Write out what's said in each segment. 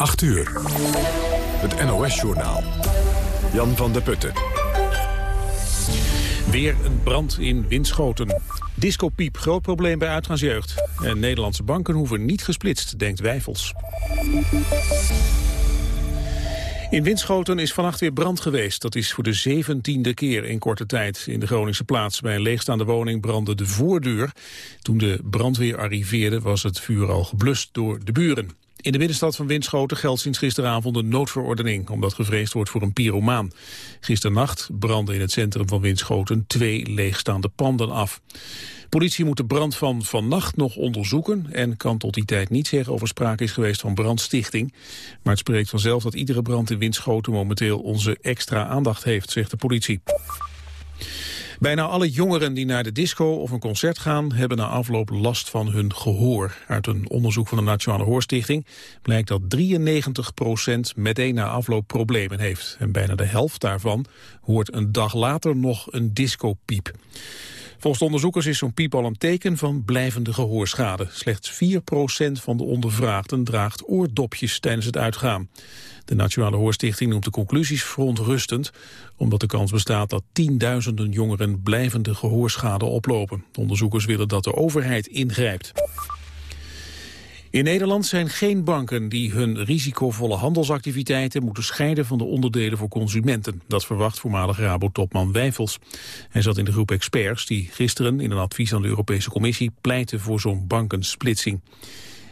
8 uur. Het NOS-journaal. Jan van der Putten. Weer een brand in Winschoten. Discopiep, groot probleem bij uitgaansjeugd. En Nederlandse banken hoeven niet gesplitst, denkt Wijfels. In Winschoten is vannacht weer brand geweest. Dat is voor de zeventiende keer in korte tijd. In de Groningse plaats bij een leegstaande woning brandde de voordeur. Toen de brandweer arriveerde was het vuur al geblust door de buren. In de binnenstad van Winschoten geldt sinds gisteravond een noodverordening, omdat gevreesd wordt voor een pyromaan. Gisternacht brandden in het centrum van Winschoten twee leegstaande panden af. Politie moet de brand van vannacht nog onderzoeken en kan tot die tijd niet zeggen of er sprake is geweest van brandstichting. Maar het spreekt vanzelf dat iedere brand in Winschoten momenteel onze extra aandacht heeft, zegt de politie. Bijna alle jongeren die naar de disco of een concert gaan... hebben na afloop last van hun gehoor. Uit een onderzoek van de Nationale Hoorstichting... blijkt dat 93% meteen na afloop problemen heeft. En bijna de helft daarvan hoort een dag later nog een discopiep. Volgens de onderzoekers is zo'n piep al een teken van blijvende gehoorschade. Slechts 4% van de ondervraagden draagt oordopjes tijdens het uitgaan. De Nationale Hoorstichting noemt de conclusies verontrustend... omdat de kans bestaat dat tienduizenden jongeren blijvende gehoorschade oplopen. De onderzoekers willen dat de overheid ingrijpt. In Nederland zijn geen banken die hun risicovolle handelsactiviteiten moeten scheiden van de onderdelen voor consumenten. Dat verwacht voormalig Rabo-topman Wijfels. Hij zat in de groep experts die gisteren in een advies aan de Europese Commissie pleiten voor zo'n bankensplitsing.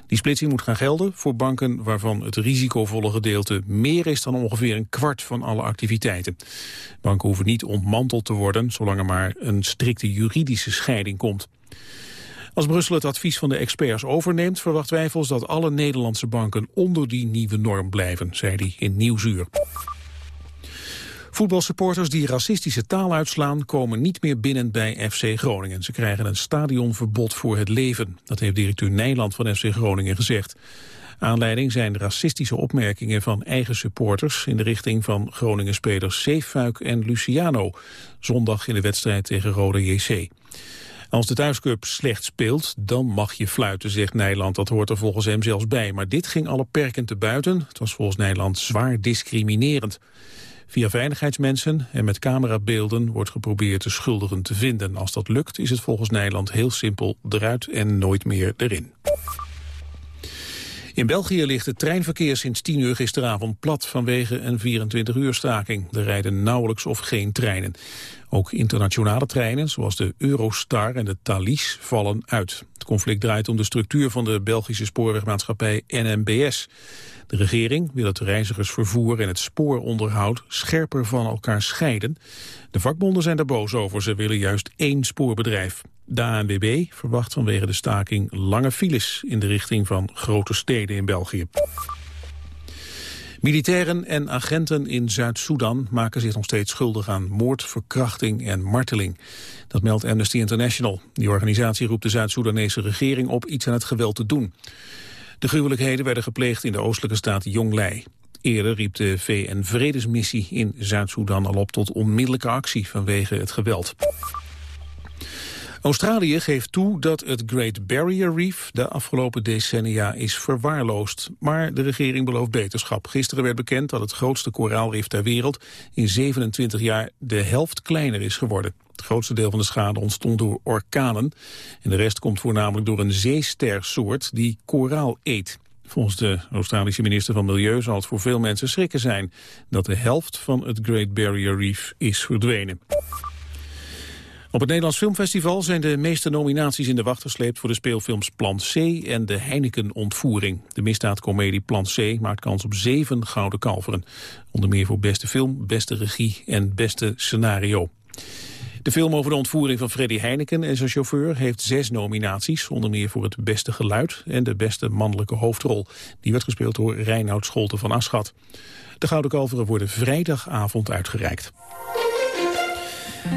Die splitsing moet gaan gelden voor banken waarvan het risicovolle gedeelte meer is dan ongeveer een kwart van alle activiteiten. Banken hoeven niet ontmanteld te worden zolang er maar een strikte juridische scheiding komt. Als Brussel het advies van de experts overneemt, verwacht Wijfels dat alle Nederlandse banken onder die nieuwe norm blijven, zei hij in Nieuwsuur. Voetbalsupporters die racistische taal uitslaan komen niet meer binnen bij FC Groningen. Ze krijgen een stadionverbod voor het leven. Dat heeft directeur Nijland van FC Groningen gezegd. Aanleiding zijn racistische opmerkingen van eigen supporters... in de richting van Groningen-spelers Zeefuik en Luciano... zondag in de wedstrijd tegen Rode JC. Als de thuiscup slecht speelt, dan mag je fluiten, zegt Nijland. Dat hoort er volgens hem zelfs bij. Maar dit ging alle perken te buiten. Het was volgens Nijland zwaar discriminerend. Via veiligheidsmensen en met camerabeelden wordt geprobeerd de schuldigen te vinden. Als dat lukt is het volgens Nederland heel simpel eruit en nooit meer erin. In België ligt het treinverkeer sinds 10 uur gisteravond plat vanwege een 24-uur staking. Er rijden nauwelijks of geen treinen. Ook internationale treinen, zoals de Eurostar en de Thalys, vallen uit. Het conflict draait om de structuur van de Belgische spoorwegmaatschappij NMBS. De regering wil het reizigersvervoer en het spooronderhoud scherper van elkaar scheiden. De vakbonden zijn daar boos over, ze willen juist één spoorbedrijf. De ANWB verwacht vanwege de staking lange files in de richting van grote steden in België. Militairen en agenten in Zuid-Soedan maken zich nog steeds schuldig aan moord, verkrachting en marteling. Dat meldt Amnesty International. Die organisatie roept de Zuid-Soedanese regering op iets aan het geweld te doen. De gruwelijkheden werden gepleegd in de oostelijke staat Jonglei. Eerder riep de VN-vredesmissie in Zuid-Soedan al op tot onmiddellijke actie vanwege het geweld. Australië geeft toe dat het Great Barrier Reef de afgelopen decennia is verwaarloosd. Maar de regering belooft beterschap. Gisteren werd bekend dat het grootste koraalrif ter wereld in 27 jaar de helft kleiner is geworden. Het grootste deel van de schade ontstond door orkanen. En de rest komt voornamelijk door een zeestersoort die koraal eet. Volgens de Australische minister van Milieu zal het voor veel mensen schrikken zijn... dat de helft van het Great Barrier Reef is verdwenen. Op het Nederlands Filmfestival zijn de meeste nominaties in de wacht gesleept voor de speelfilms Plan C en de Heineken-ontvoering. De misdaadcomedie Plan C maakt kans op zeven gouden kalveren. Onder meer voor beste film, beste regie en beste scenario. De film over de ontvoering van Freddy Heineken en zijn chauffeur heeft zes nominaties, onder meer voor het beste geluid en de beste mannelijke hoofdrol. Die werd gespeeld door Reinoud Scholten van Aschat. De Gouden Kalveren worden vrijdagavond uitgereikt.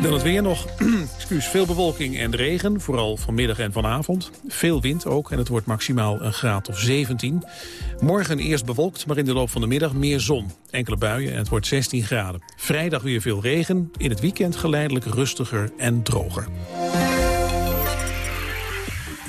Dan het weer nog. Excuus, veel bewolking en regen, vooral vanmiddag en vanavond. Veel wind ook en het wordt maximaal een graad of 17. Morgen eerst bewolkt, maar in de loop van de middag meer zon. Enkele buien en het wordt 16 graden. Vrijdag weer veel regen, in het weekend geleidelijk rustiger en droger.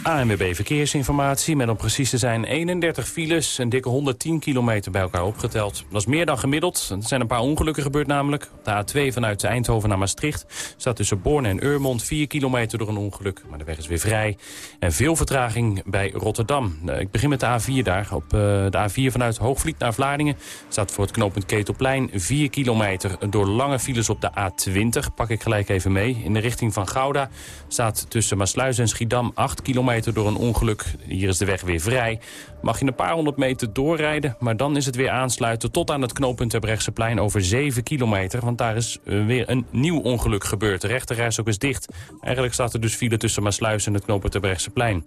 ANWB Verkeersinformatie met om precies te zijn 31 files... en dikke 110 kilometer bij elkaar opgeteld. Dat is meer dan gemiddeld. Er zijn een paar ongelukken gebeurd namelijk. Op de A2 vanuit Eindhoven naar Maastricht... staat tussen Born en Urmond 4 kilometer door een ongeluk. Maar de weg is weer vrij. En veel vertraging bij Rotterdam. Eh, ik begin met de A4 daar. Op eh, de A4 vanuit Hoogvliet naar Vlaardingen... staat voor het knooppunt Ketelplein 4 kilometer. Door lange files op de A20 pak ik gelijk even mee. In de richting van Gouda staat tussen Maasluis en Schiedam 8 kilometer door een ongeluk. Hier is de weg weer vrij. Mag je een paar honderd meter doorrijden, maar dan is het weer aansluiten... tot aan het knooppunt plein over 7 kilometer. Want daar is eh, weer een nieuw ongeluk gebeurd. De rechterreis ook is dicht. Eigenlijk staat er dus file tussen Maasluis en het knooppunt plein.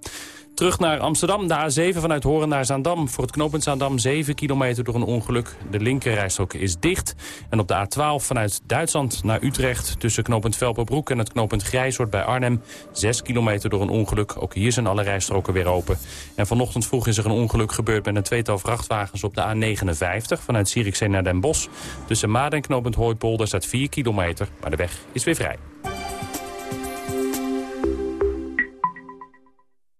Terug naar Amsterdam, de A7 vanuit Horen naar Zaandam. Voor het knooppunt Zaandam 7 kilometer door een ongeluk. De linkerrijstrook is dicht. En op de A12 vanuit Duitsland naar Utrecht... tussen knooppunt Velperbroek en het knooppunt Grijshoort bij Arnhem... 6 kilometer door een ongeluk. Ook hier zijn alle rijstroken weer open. En vanochtend vroeg is er een ongeluk gebeurd... met een tweetal vrachtwagens op de A59 vanuit Zierikzee naar Den Bosch. Tussen Maden en knooppunt Hooipolder staat 4 kilometer, maar de weg is weer vrij.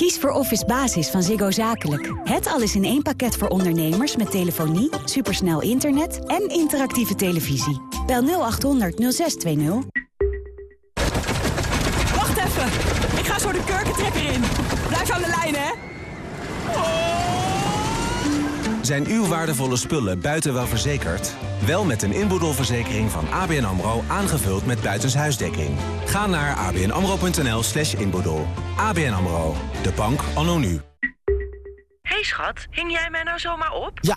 Kies voor Office Basis van Ziggo Zakelijk. Het alles in één pakket voor ondernemers met telefonie, supersnel internet en interactieve televisie. Bel 0800 0620. Wacht even, ik ga zo de kurkentrekker in. Blijf aan de lijn, hè. Zijn uw waardevolle spullen buiten wel verzekerd? Wel met een inboedelverzekering van ABN AMRO aangevuld met buitenshuisdekking. Ga naar abnamro.nl slash inboedel. ABN AMRO, de bank anno nu. hey schat, hing jij mij nou zomaar op? Ja,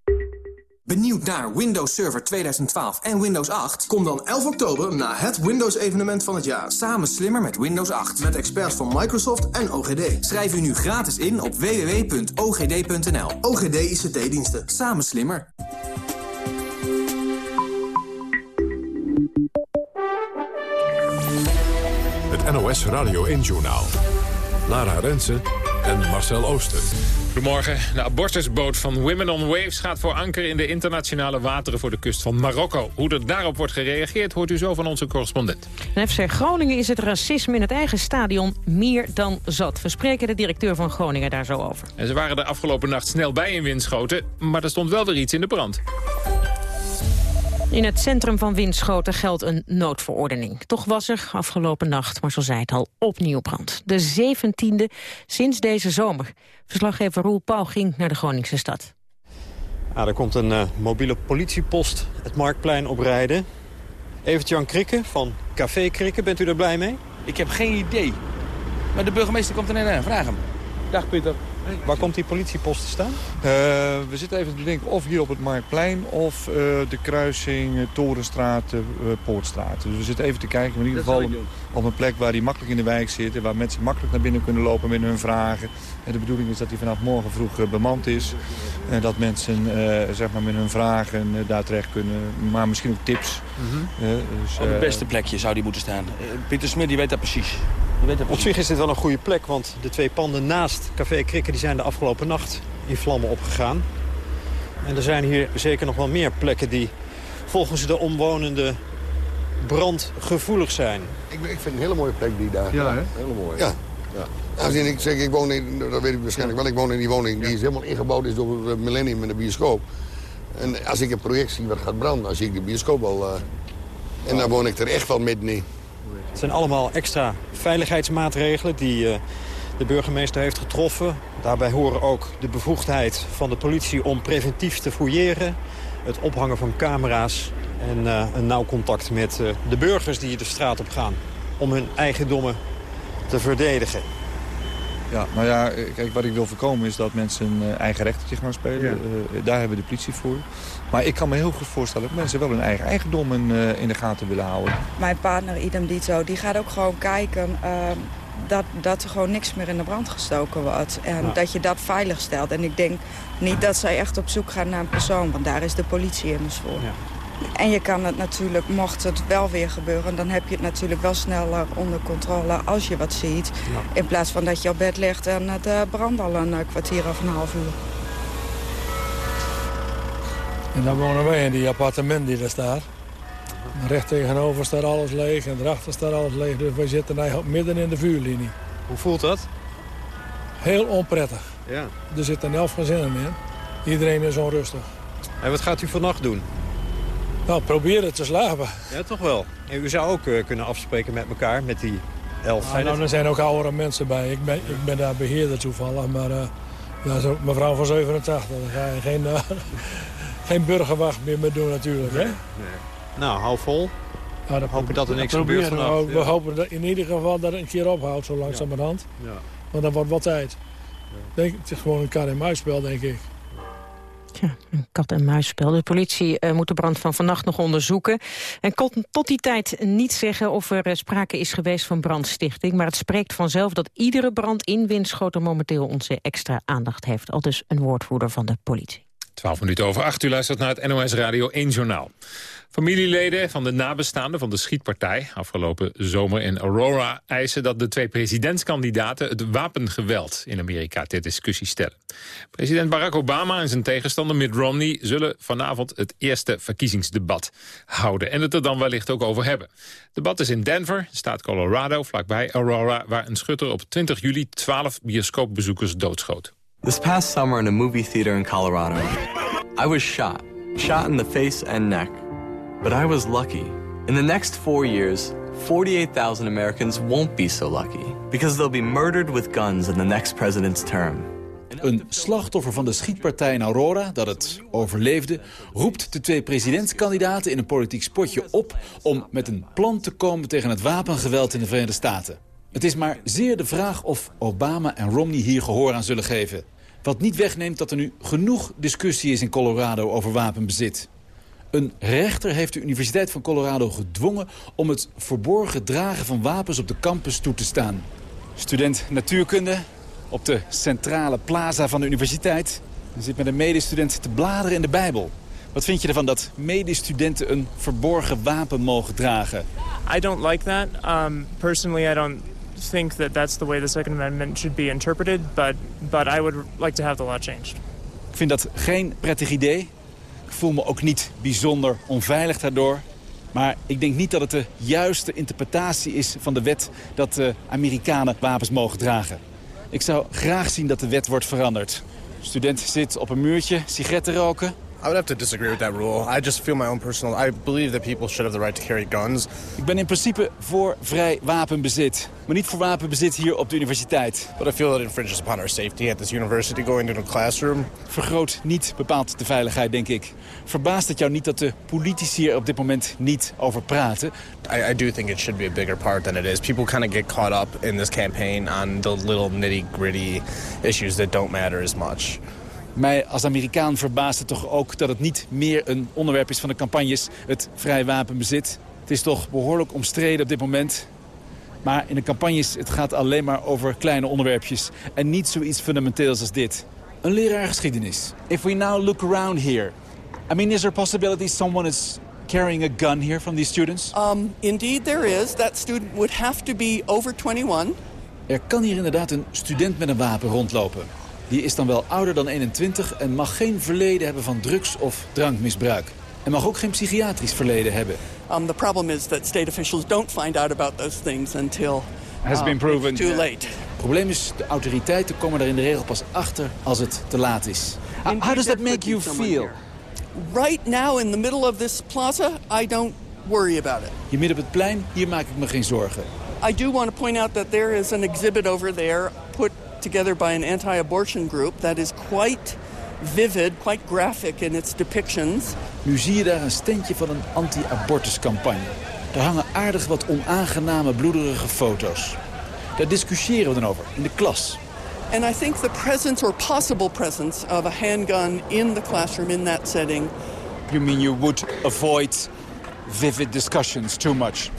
Benieuwd naar Windows Server 2012 en Windows 8? Kom dan 11 oktober naar het Windows-evenement van het jaar. Samen slimmer met Windows 8. Met experts van Microsoft en OGD. Schrijf u nu gratis in op www.ogd.nl. OGD ICT-diensten. Samen slimmer. Het NOS Radio 1-journaal. Lara Rensen en Marcel Ooster. Goedemorgen. De abortusboot van Women on Waves gaat voor anker in de internationale wateren voor de kust van Marokko. Hoe er daarop wordt gereageerd hoort u zo van onze correspondent. En FC Groningen is het racisme in het eigen stadion meer dan zat. We spreken de directeur van Groningen daar zo over. En ze waren de afgelopen nacht snel bij in Winschoten, maar er stond wel weer iets in de brand. In het centrum van Winschoten geldt een noodverordening. Toch was er afgelopen nacht, maar zo zei het al, opnieuw brand. De zeventiende sinds deze zomer. Verslaggever Roel Pauw ging naar de Groningse stad. Ja, er komt een uh, mobiele politiepost het Marktplein oprijden. Evert-Jan Krikke van Café Krikke, bent u er blij mee? Ik heb geen idee. Maar de burgemeester komt er net aan, vraag hem. Dag Pieter. Waar komt die politiepost te staan? Uh, we zitten even te denken of hier op het Marktplein of uh, de kruising uh, Torenstraat, Poortstraat. Dus we zitten even te kijken, in ieder geval op een plek waar die makkelijk in de wijk zit... en waar mensen makkelijk naar binnen kunnen lopen met hun vragen. En de bedoeling is dat die vanaf morgen vroeg bemand is. En dat mensen zeg maar met hun vragen daar terecht kunnen, maar misschien ook tips. Mm -hmm. dus, op het beste plekje zou die moeten staan. Pieter Smit die weet dat precies. Op zich is dit wel een goede plek, want de twee panden naast Café Krikken... die zijn de afgelopen nacht in vlammen opgegaan. En er zijn hier zeker nog wel meer plekken die volgens de omwonenden brandgevoelig zijn. Ik, ik vind het een hele mooie plek die daar. Ja, hè? Hele mooie. Ja. ja. Als ik zeg, ik woon in, dat weet ik waarschijnlijk wel, ik woon in die woning die is helemaal ingebouwd is door het Millennium met de bioscoop. En als ik een project zie wat gaat branden, dan zie ik de bioscoop wel. Uh, en dan woon ik er echt wel middenin. Het zijn allemaal extra veiligheidsmaatregelen die uh, de burgemeester heeft getroffen. Daarbij horen ook de bevoegdheid van de politie om preventief te fouilleren. Het ophangen van camera's en uh, een nauw contact met uh, de burgers die de straat op gaan. Om hun eigendommen te verdedigen. Ja, nou ja, kijk, wat ik wil voorkomen is dat mensen een eigen rechtertje gaan spelen. Ja. Uh, daar hebben we de politie voor. Maar ik kan me heel goed voorstellen dat mensen wel hun eigen eigendom in, uh, in de gaten willen houden. Mijn partner, idem dito, die gaat ook gewoon kijken uh, dat, dat er gewoon niks meer in de brand gestoken wordt. En ja. dat je dat veilig stelt. En ik denk niet dat zij echt op zoek gaan naar een persoon, want daar is de politie immers voor. Ja. En je kan het natuurlijk, mocht het wel weer gebeuren... dan heb je het natuurlijk wel sneller onder controle als je wat ziet. Ja. In plaats van dat je op bed ligt en het uh, brandt al een uh, kwartier of een half uur. En dan wonen wij in die appartement die daar staat. Recht tegenover staat alles leeg en erachter staat alles leeg. Dus wij zitten eigenlijk midden in de vuurlinie. Hoe voelt dat? Heel onprettig. Ja. Er zitten elf gezinnen in. Iedereen is onrustig. En wat gaat u vannacht doen? Nou, proberen te slapen. Ja, toch wel. En u zou ook uh, kunnen afspreken met elkaar, met die elf. Ja, nou, er zijn ook oudere mensen bij. Ik ben, ik ben daar beheerder toevallig, maar uh, ja, zo, mevrouw van 87. Daar ga je geen, uh, geen burgerwacht meer mee doen natuurlijk. Hè? Nee. Nou, hou vol. Ja, dat hopen dat er niks gebeurt. Nou, we ja. hopen dat in ieder geval dat het een keer ophoudt, zo langzamerhand. Ja. Ja. Want dan wordt wat tijd. Denk, het is gewoon een kat-en-muisspel, denk ik. Ja, een kat-en-muisspel. De politie uh, moet de brand van vannacht nog onderzoeken. En kon tot die tijd niet zeggen of er uh, sprake is geweest van brandstichting. Maar het spreekt vanzelf dat iedere brand in Winschoten momenteel onze extra aandacht heeft. Al dus een woordvoerder van de politie. 12 minuten over 8. U luistert naar het NOS Radio 1 Journaal. Familieleden van de nabestaanden van de schietpartij afgelopen zomer in Aurora eisen dat de twee presidentskandidaten het wapengeweld in Amerika ter discussie stellen. President Barack Obama en zijn tegenstander Mitt Romney zullen vanavond het eerste verkiezingsdebat houden en het er dan wellicht ook over hebben. Het debat is in Denver, staat Colorado, vlakbij Aurora, waar een schutter op 20 juli 12 bioscoopbezoekers doodschoot. This past summer in a movie theater in Colorado, I was shot. Shot in the face and neck. But I was lucky. In the next four years, 48,000 Americans won't be so lucky. Because they'll be murdered with guns in the next president's term. Een slachtoffer van de schietpartij in Aurora, dat het overleefde... roept de twee presidentskandidaten in een politiek spotje op... om met een plan te komen tegen het wapengeweld in de Verenigde Staten. Het is maar zeer de vraag of Obama en Romney hier gehoor aan zullen geven. Wat niet wegneemt dat er nu genoeg discussie is in Colorado over wapenbezit. Een rechter heeft de Universiteit van Colorado gedwongen... om het verborgen dragen van wapens op de campus toe te staan. Student natuurkunde op de centrale plaza van de universiteit... zit met een medestudent te bladeren in de Bijbel. Wat vind je ervan dat medestudenten een verborgen wapen mogen dragen? I don't like that. Um, personally, I don't think that that's the way the Second Amendment should be interpreted, but, but I would like to have the law changed. Ik vind dat geen prettig idee. Ik voel me ook niet bijzonder onveilig daardoor. Maar ik denk niet dat het de juiste interpretatie is van de wet... dat de Amerikanen wapens mogen dragen. Ik zou graag zien dat de wet wordt veranderd. Student zit op een muurtje, sigaretten roken. I would have to disagree with that rule. I just feel my own personal... I believe that people should have the right to carry guns. Ik ben in principe voor vrij wapenbezit. Maar niet voor wapenbezit hier op de universiteit. But I feel that it infringes upon our safety at this university going into a classroom. Vergroot niet bepaald de veiligheid, denk ik. Verbaast het jou niet dat de politici er op dit moment niet over praten? I, I do think it should be a bigger part than it is. People kind of get caught up in this campaign on the little nitty-gritty issues that don't matter as much. Mij als Amerikaan verbaast het toch ook dat het niet meer een onderwerp is van de campagnes, het vrij wapenbezit. Het is toch behoorlijk omstreden op dit moment. Maar in de campagnes het gaat alleen maar over kleine onderwerpjes en niet zoiets fundamenteels als dit. Een leraar geschiedenis. If we now look around here, I mean, is there a possibility someone is carrying a gun here from these students? Um, indeed there is. That student would have to be over 21. Er kan hier inderdaad een student met een wapen rondlopen. Die is dan wel ouder dan 21 en mag geen verleden hebben van drugs- of drankmisbruik. En mag ook geen psychiatrisch verleden hebben. Um, the problem is that state officials don't find out about those things until Has um, been proven. it's too late. Het probleem is, de autoriteiten komen er in de regel pas achter als het te laat is. How, how does that make you feel? Right now, in the middle of this plaza, I don't worry about it. Hier midden op het plein, hier maak ik me geen zorgen. I do want to point out that there is an exhibit over there put together by an anti-abortion group that is quite vivid, quite graphic in its depictions. Nu zie je daar een standje van een anti-abortuscampagne. Daar hangen aardig wat onaangename, bloederige foto's. Daar discussiëren we dan over, in de klas. And I think the presence or possible presence of a handgun in the classroom in that setting You mean you would avoid vivid discussions too much?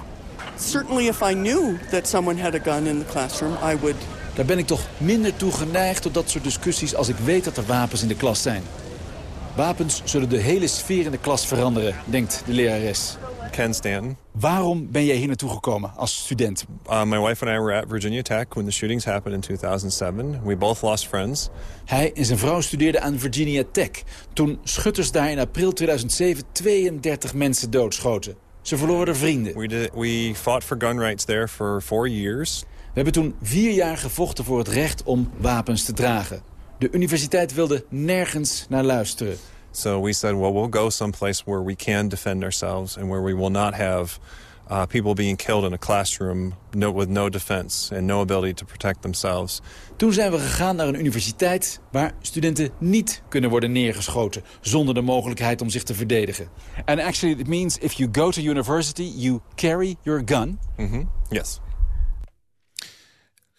Certainly if I knew that someone had a gun in the classroom, I would... Daar ben ik toch minder toe geneigd tot dat soort discussies als ik weet dat er wapens in de klas zijn. Wapens zullen de hele sfeer in de klas veranderen, denkt de lerares. Ken Stanton. Waarom ben jij hier naartoe gekomen als student? Uh, my wife and I were at Virginia Tech when the shootings happened in 2007. We both lost friends. Hij en zijn vrouw studeerden aan Virginia Tech... toen schutters daar in april 2007 32 mensen doodschoten. Ze verloren vrienden. We, did, we fought for gun rights there for four years. We hebben toen vier jaar gevochten voor het recht om wapens te dragen. De universiteit wilde nergens naar luisteren. So we said, well, we'll go someplace where we can defend ourselves... and where we will not have uh, people being killed in a classroom no, with no defense... and no ability to protect themselves. Toen zijn we gegaan naar een universiteit waar studenten niet kunnen worden neergeschoten zonder de mogelijkheid om zich te verdedigen. And actually it means if you go to university, you carry your gun. Mm -hmm. Yes.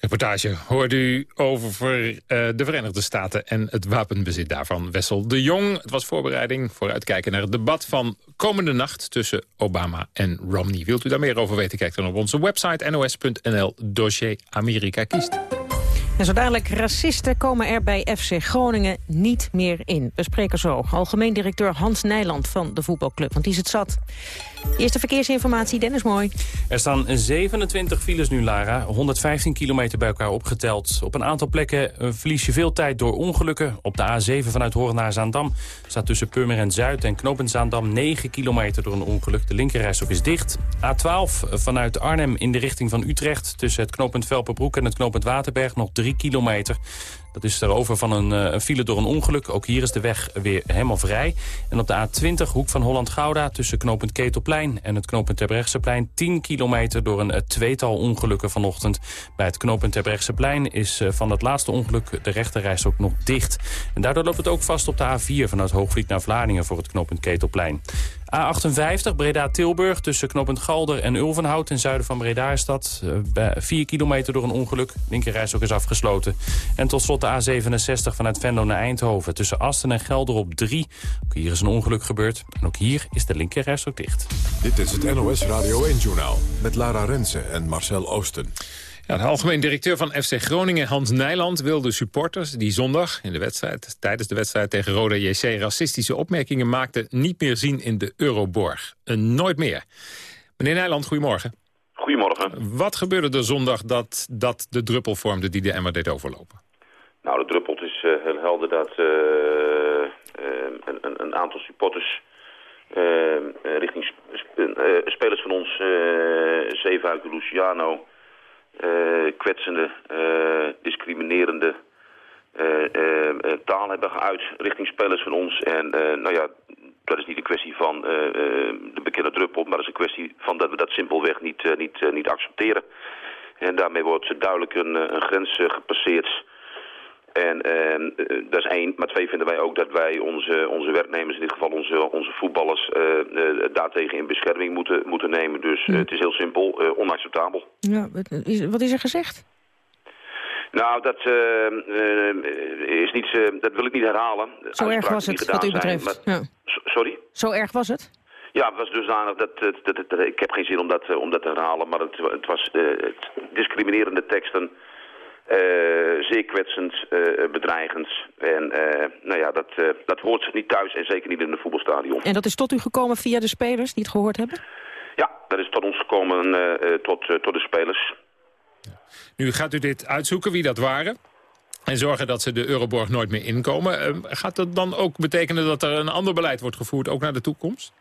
Reportage hoorde u over uh, de Verenigde Staten en het wapenbezit daarvan. Wessel de Jong. Het was voorbereiding vooruitkijken naar het debat van komende nacht tussen Obama en Romney. Wilt u daar meer over weten? Kijk dan op onze website nos.nl dossier Amerika kiest. En zo dadelijk racisten komen er bij FC Groningen niet meer in. We spreken zo. Algemeen directeur Hans Nijland van de voetbalclub, want die is het zat. Eerste verkeersinformatie, Dennis Mooi. Er staan 27 files nu, Lara. 115 kilometer bij elkaar opgeteld. Op een aantal plekken eh, verlies je veel tijd door ongelukken. Op de A7 vanuit Horen naar Zaandam staat tussen Purmerend Zuid en Knopend Zaandam 9 kilometer door een ongeluk. De linkerrijstok is dicht. A12 vanuit Arnhem in de richting van Utrecht. Tussen het knooppunt Velperbroek en het knooppunt Waterberg nog 3 kilometer. Dat is erover van een, een, file door een ongeluk. Ook hier is de weg weer helemaal vrij. En op de A20, hoek van Holland-Gouda... tussen knooppunt Ketelplein en het knooppunt Terbrechtseplein... 10 kilometer door een tweetal ongelukken vanochtend. Bij het knooppunt Terbrechtseplein is van het laatste ongeluk... de rechterreis ook nog dicht. En daardoor loopt het ook vast op de A4 vanuit Hoogvliet naar Vlaardingen... voor het knooppunt Ketelplein. A58 Breda-Tilburg tussen knooppunt Galder en Ulvenhout... ten zuiden van Breda is dat. 4 kilometer door een ongeluk. Linkerreis ook is afgesloten. En tot slot de A67 vanuit Venlo naar Eindhoven... tussen Asten en Gelder op 3. Ook hier is een ongeluk gebeurd. En ook hier is de linkerreis ook dicht. Dit is het NOS Radio 1-journaal met Lara Rensen en Marcel Oosten. Ja, de algemeen directeur van FC Groningen, Hans Nijland, wil de supporters die zondag in de wedstrijd, tijdens de wedstrijd tegen Roda JC racistische opmerkingen maakten, niet meer zien in de Euroborg. Een nooit meer. Meneer Nijland, goedemorgen. Goedemorgen. Wat gebeurde er zondag dat, dat de druppel vormde die de emmer deed overlopen? Nou, de druppel is uh, heel helder dat uh, uh, een, een, aantal supporters richting sp spelers van ons, en Luciano, kwetsende, discriminerende taal hebben geuit richting spelers van ons. En nou ja, dat is niet een kwestie van de bekende druppel, maar dat is een kwestie van dat we dat simpelweg niet, niet, niet accepteren. En daarmee wordt duidelijk een, een grens gepasseerd en uh, dat is één. Maar twee vinden wij ook dat wij onze, onze werknemers, in dit geval onze, onze voetballers, uh, uh, daartegen in bescherming moeten, moeten nemen. Dus het is heel simpel, onacceptabel. Ja, wat is er gezegd? Nou, dat, is niet, dat wil ik niet herhalen. Zo erg was het, wat u betreft. Zijn, maar, ja. Sorry? Zo erg was het? Ja, het was dusdanig dat, dat, dat, dat ik heb geen zin om dat, om dat te herhalen, maar het, het was discriminerende teksten uh, zeer kwetsend, uh, bedreigend. En uh, nou ja, dat, dat hoort niet thuis en zeker niet in een voetbalstadion. En dat is tot u gekomen via de spelers die het gehoord hebben? Ja, dat is tot ons gekomen, tot, tot de spelers. Nu gaat u dit uitzoeken, wie dat waren? En zorgen dat ze de Euroborg nooit meer inkomen. gaat dat dan ook betekenen dat er een ander beleid wordt gevoerd, ook naar de toekomst?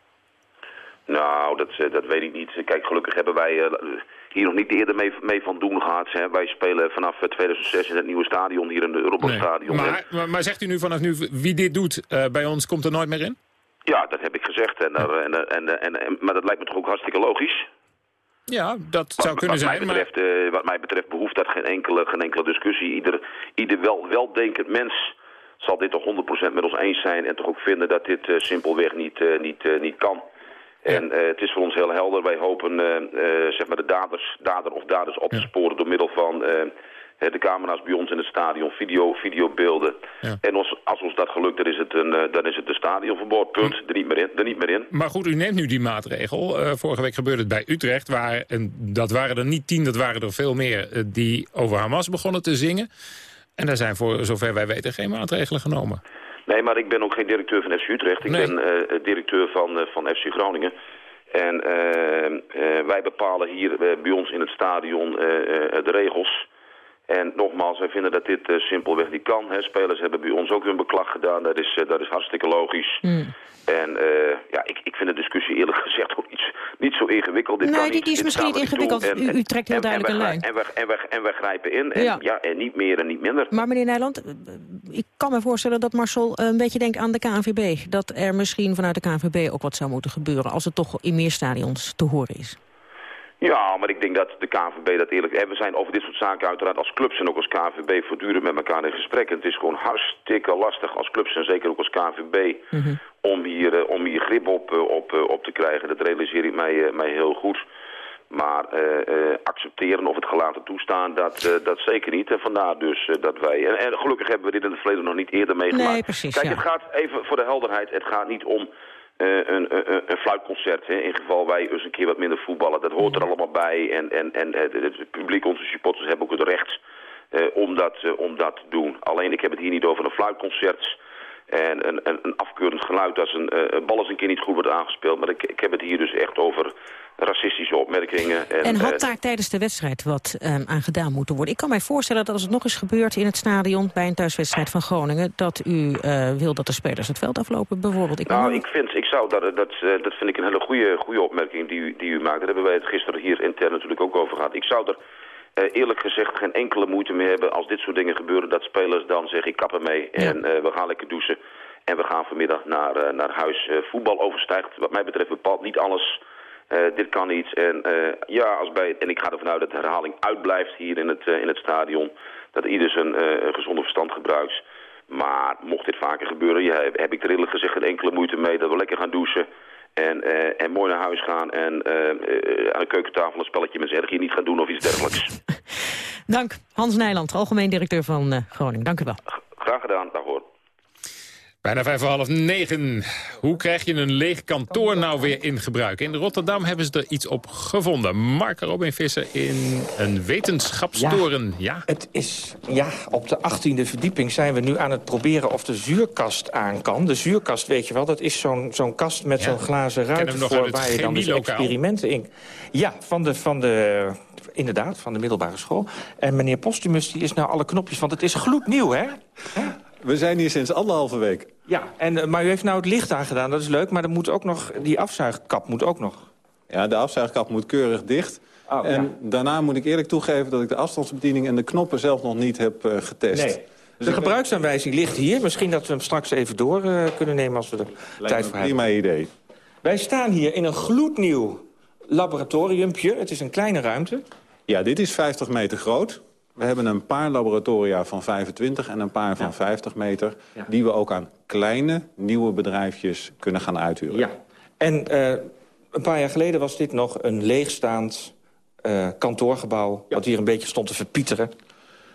Nou, dat, eh, dat weet ik niet. Kijk, gelukkig hebben wij eh, hier nog niet eerder mee, mee van doen gehad. Hè. Wij spelen vanaf 2006 in het nieuwe stadion, hier in het Europa Stadion. Maar, maar, maar zegt u nu vanaf nu, wie dit doet eh, bij ons, komt er nooit meer in? Ja, dat heb ik gezegd. En, daar- en, en, en, en- maar dat lijkt me toch ook hartstikke logisch. Ja, dat zou kunnen wat zijn. Mij Maar betreft, eh, wat mij betreft behoeft dat geen enkele, geen enkele discussie. Ieder, ieder wel, weldenkend mens zal dit toch 100% met ons eens zijn... en toch ook vinden dat dit eh, simpelweg niet, eh, niet, eh, niet kan. En eh, het is voor ons heel helder. Wij hopen eh, eh, zeg maar de daders, dader of daders op te sporen... door middel van de camera's bij ons in het stadion, video, videobeelden. En als, als ons dat gelukt, dan is het, een, dan is het een stadionverbod. Punt. Er niet meer in. Er niet meer in. Maar goed, u neemt nu die maatregel. Vorige week gebeurde het bij Utrecht. Waar, en dat waren er niet tien, dat waren er veel meer... die over Hamas begonnen te zingen. En daar zijn voor zover wij weten geen maatregelen genomen. Nee, maar ik ben ook geen directeur van FC Utrecht. Ik ben eh, directeur van, eh, van FC Groningen. En eh, eh, wij bepalen hier eh, bij ons in het stadion eh, eh, de regels. En nogmaals, wij vinden dat dit eh, simpelweg niet kan. Hè. Spelers hebben bij ons ook hun beklag gedaan. Dat is, eh, dat is hartstikke logisch. En eh, ja, ik, ik vind de discussie eerlijk gezegd ook niet, niet zo ingewikkeld. Dit Nee, kan die- niet, is misschien we niet ingewikkeld. U- u trekt heel duidelijk en een lijn. En wij, en, wij, en wij grijpen in. En, Ja. ja. en niet meer en niet minder. Maar meneer Nijland, eh, ik kan me voorstellen dat Marcel eh, een beetje denkt aan de KNVB. Dat er misschien vanuit de KNVB ook wat zou moeten gebeuren... als het toch in meer stadions te horen is. Ja, maar ik denk dat de KNVB dat eerlijk... En we zijn over dit soort zaken uiteraard als clubs en ook als KNVB voortdurend met elkaar in gesprek. En het is gewoon hartstikke lastig als clubs en zeker ook als KNVB... om, hier, eh, om hier grip op, eh, op, eh, op te krijgen. Dat realiseer ik mij, mij heel goed. Maar accepteren of het gelaten toestaan, dat, dat zeker niet. En vandaar dus dat wij... En, en gelukkig hebben we dit in het verleden nog niet eerder meegemaakt. Nee, precies, Kijk, ja. het gaat even voor de helderheid. Het gaat niet om een, een, een fluitconcert. Hè, in geval wij eens een keer wat minder voetballen. Dat hoort er allemaal bij. En, en, en eh, het publiek, onze supporters, hebben ook het recht eh, om, dat, eh, om dat te doen. Alleen ik heb het hier niet over een fluitconcert... En een, een, een afkeurend geluid als een, eh, een bal eens een keer niet goed wordt aangespeeld. Maar ik, ik heb het hier dus echt over racistische opmerkingen. En, En eh, had daar tijdens de wedstrijd wat eh, aan gedaan moeten worden? Ik kan mij voorstellen dat als het nog eens gebeurt in het stadion... bij een thuiswedstrijd van Groningen... dat u eh, wil dat de spelers het veld aflopen bijvoorbeeld. Ik Nou, ik vind, ik zou dat, dat, eh, dat vind ik een hele goede, goede opmerking die u, die u maakt. Daar hebben wij het gisteren hier intern natuurlijk ook over gehad. Ik zou er eh, eerlijk gezegd geen enkele moeite meer hebben als dit soort dingen gebeuren. Dat spelers dan zeggen ik kap ermee en eh, we gaan lekker douchen. En we gaan vanmiddag naar, eh, naar huis. Eh, voetbal overstijgt wat mij betreft bepaald niet alles. Eh, dit kan niet. En eh, ja, als bij, en ik ga ervan uit dat de herhaling uitblijft hier in het, eh, in het stadion. Dat ieder zijn gezonde verstand gebruikt. Maar mocht dit vaker gebeuren, ja, heb ik er eerlijk gezegd geen enkele moeite mee dat we lekker gaan douchen. En, en mooi naar huis gaan en aan de keukentafel een spelletje met z'n hier niet gaan doen of iets dergelijks. Dank, Hans Nijland, algemeen directeur van Groningen. Dank u wel. Graag gedaan, dag hoor. Bijna vijf voor half negen. Hoe krijg je een leeg kantoor nou weer in gebruik? In Rotterdam hebben ze er iets op gevonden. Mark Robin Visser in een wetenschapstoren. Ja, Het is, ja, op de 18e verdieping zijn we nu aan het proberen of de zuurkast aan kan. De zuurkast, weet je wel, dat is zo'n zo'n kast met Ja. zo'n glazen ruit voor het waar je dan dus experimenten in... Ja, van de, van de, inderdaad, van de middelbare school. En meneer Postumus die is nou alle knopjes, want het is gloednieuw, hè? We zijn hier sinds anderhalve week. Ja, en, eh, maar u heeft nou het licht aangedaan, dat is leuk. Maar er moet ook nog, die afzuigkap moet ook nog. Ja, de afzuigkap moet keurig dicht. Oh, en ja. daarna moet ik eerlijk toegeven dat ik de afstandsbediening en de knoppen zelf nog niet heb eh, getest. Nee. De gebruiksaanwijzing ligt hier. Misschien dat we hem straks even door eh, kunnen nemen als we er tijd voor hebben. prima idee. Wij staan hier in een gloednieuw laboratoriumpje. Het is een kleine ruimte. Ja, dit is 50 meter groot. We hebben een paar laboratoria van 25 en een paar van 50 meter... die we ook aan kleine, nieuwe bedrijfjes kunnen gaan uithuren. Ja. En eh, een paar jaar geleden was dit nog een leegstaand eh, kantoorgebouw... wat hier een beetje stond te verpieteren.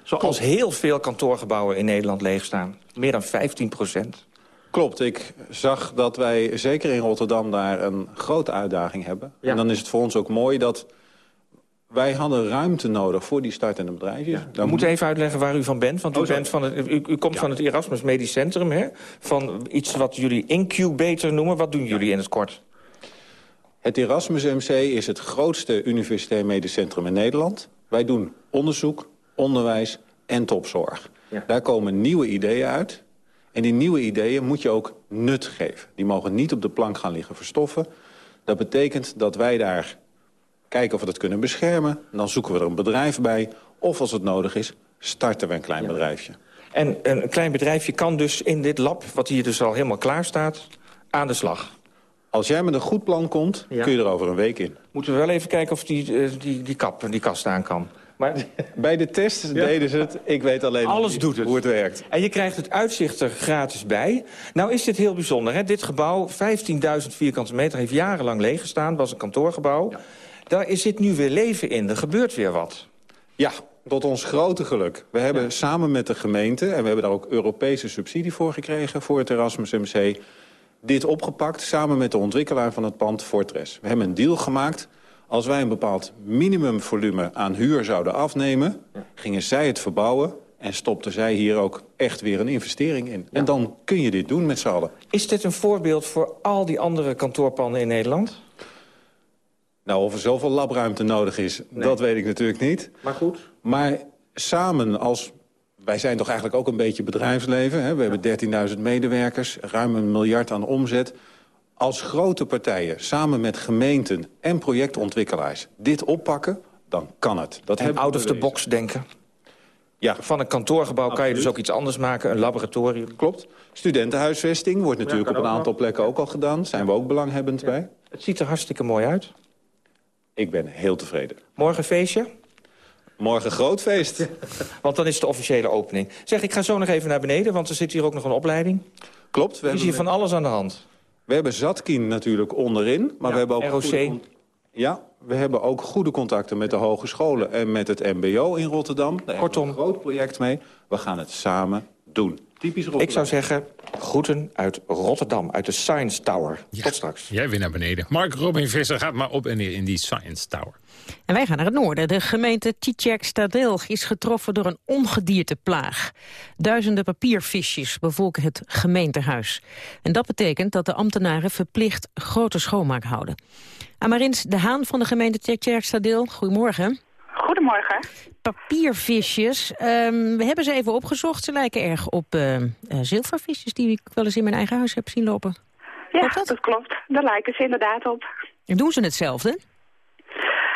Zoals heel veel kantoorgebouwen in Nederland leegstaan. Meer dan 15 procent. Klopt, ik zag dat wij zeker in Rotterdam daar een grote uitdaging hebben. Ja. En dan is het voor ons ook mooi dat wij hadden ruimte nodig voor die startende bedrijfjes. We Dan moeten even uitleggen waar u van bent. Want u, Oh, bent van het, u, u komt van het Erasmus Medisch Centrum. Hè? Van iets wat jullie incubator noemen. Wat doen jullie in het kort? Het Erasmus MC is het grootste universitair medisch centrum in Nederland. Wij doen onderzoek, onderwijs en topzorg. Daar komen nieuwe ideeën uit. En die nieuwe ideeën moet je ook nut geven. Die mogen niet op de plank gaan liggen verstoffen. Dat betekent dat wij daar kijken of we dat kunnen beschermen. Dan zoeken we er een bedrijf bij. Of als het nodig is, starten we een klein bedrijfje. En een klein bedrijfje kan dus in dit lab, wat hier dus al helemaal klaar staat, aan de slag. Als jij met een goed plan komt, kun je er over een week in. Moeten we wel even kijken of die, uh, die, die kap, die kast aan kan. Maar... Bij de test deden ze het. Ik weet alleen Alles doet het. hoe het werkt. En je krijgt het uitzicht er gratis bij. Nou is dit heel bijzonder. Hè? Dit gebouw, 15.000 vierkante meter, heeft jarenlang leeg gestaan. was een kantoorgebouw. Ja. Daar zit nu weer leven in. Er gebeurt weer wat. Ja, tot ons grote geluk. We hebben ja. samen met de gemeente, en we hebben daar ook Europese subsidie voor gekregen... voor het Erasmus MC, dit opgepakt samen met de ontwikkelaar van het pand Fortress. We hebben een deal gemaakt. Als wij een bepaald minimumvolume aan huur zouden afnemen... gingen zij het verbouwen en stopten zij hier ook echt weer een investering in. Ja. En dan kun je dit doen met z'n allen. Is dit een voorbeeld voor al die andere kantoorpanden in Nederland? Nou, of er zoveel labruimte nodig is, nee. dat weet ik natuurlijk niet. Maar goed. Maar samen als... Wij zijn toch eigenlijk ook een beetje bedrijfsleven. Hè? We hebben 13.000 medewerkers, ruim een miljard aan omzet. Als grote partijen, samen met gemeenten en projectontwikkelaars... dit oppakken, dan kan het. Dat en out of the box denken. Ja. Van een kantoorgebouw Absoluut. kan je dus ook iets anders maken, een laboratorium. Klopt. Studentenhuisvesting wordt natuurlijk ja, op een aantal plekken ook al gedaan. Daar zijn we ook belanghebbend ja. bij. Het ziet er hartstikke mooi uit. Ik ben heel tevreden. Morgen feestje? Morgen groot feest. want dan is de officiële opening. Zeg, ik ga zo nog even naar beneden, want er zit hier ook nog een opleiding. Klopt. We is hier van alles aan de hand. We hebben Zatkin natuurlijk onderin, maar ja, we hebben ook... ROC. Goede, ja, we hebben ook goede contacten met de hogescholen en met het mbo in Rotterdam. Daar Kortom. een groot project mee. We gaan het samen doen. Typisch Rotterdam. Ik zou zeggen, groeten uit Rotterdam, uit de Science Tower. Ja, Tot straks. Jij weer naar beneden. Mark Robin Visser gaat maar op en neer in die Science Tower. En wij gaan naar het noorden. De gemeente Tjitjek-Stadil is getroffen door een ongedierteplaag. Duizenden papiervisjes bevolken het gemeentehuis. En dat betekent dat de ambtenaren verplicht grote schoonmaak houden. Amarins de Haan van de gemeente Tjitjek-Stadil, goedemorgen. Goedemorgen. Papiervisjes, um, we hebben ze even opgezocht. Ze lijken erg op uh, uh, zilvervisjes die ik wel eens in mijn eigen huis heb zien lopen. Ja, klopt dat? dat klopt. Daar lijken ze inderdaad op. En doen ze hetzelfde?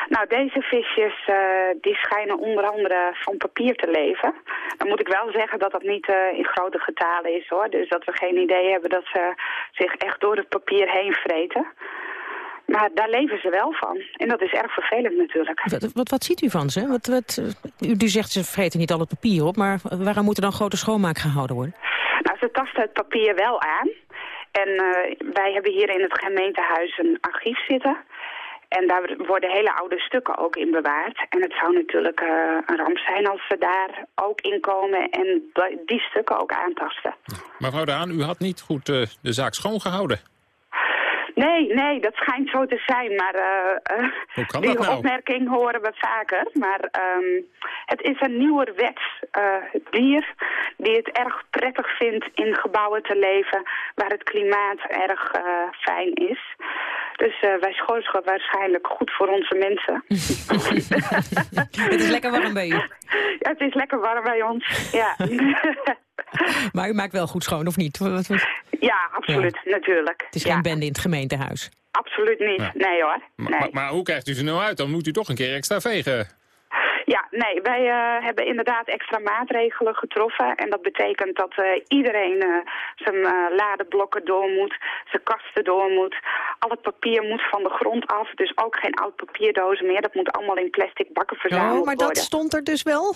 Nou, deze visjes uh, die schijnen onder andere van papier te leven. Dan moet ik wel zeggen dat dat niet uh, in grote getalen is hoor. Dus dat we geen idee hebben dat ze zich echt door het papier heen vreten. Maar daar leven ze wel van. En dat is erg vervelend natuurlijk. Wat, wat, wat ziet u van ze? Wat, wat, u, u zegt ze vreten niet al het papier op, maar waarom moet er dan grote schoonmaak gehouden worden? Nou, ze tasten het papier wel aan. En uh, wij hebben hier in het gemeentehuis een archief zitten. En daar worden hele oude stukken ook in bewaard. En het zou natuurlijk uh, een ramp zijn als ze daar ook in komen en die stukken ook aantasten. Mevrouw Daan, u had niet goed uh, de zaak schoongehouden. Nee, nee, dat schijnt zo te zijn, maar uh, die nou? opmerking horen we vaker. Maar um, het is een nieuwerwets uh, dier die het erg prettig vindt in gebouwen te leven waar het klimaat erg uh, fijn is. Dus wij schoon waarschijnlijk goed voor onze mensen. het is lekker warm bij u. Ja, het is lekker warm bij ons, ja. maar u maakt wel goed schoon, of niet? Ja, absoluut, ja. natuurlijk. Het is geen bende in het gemeentehuis? Absoluut niet, ja. nee hoor. Nee. Maar, maar, hoe krijgt u ze nou uit? Dan moet u toch een keer extra vegen. Ja, nee, wij uh, hebben inderdaad extra maatregelen getroffen. En dat betekent dat uh, iedereen uh, zijn ladeblokken door moet, zijn kasten door moet. Al het papier moet van de grond af, dus ook geen oud papierdozen meer. Dat moet allemaal in plastic bakken verzameld worden. Oh, maar dat stond er dus wel?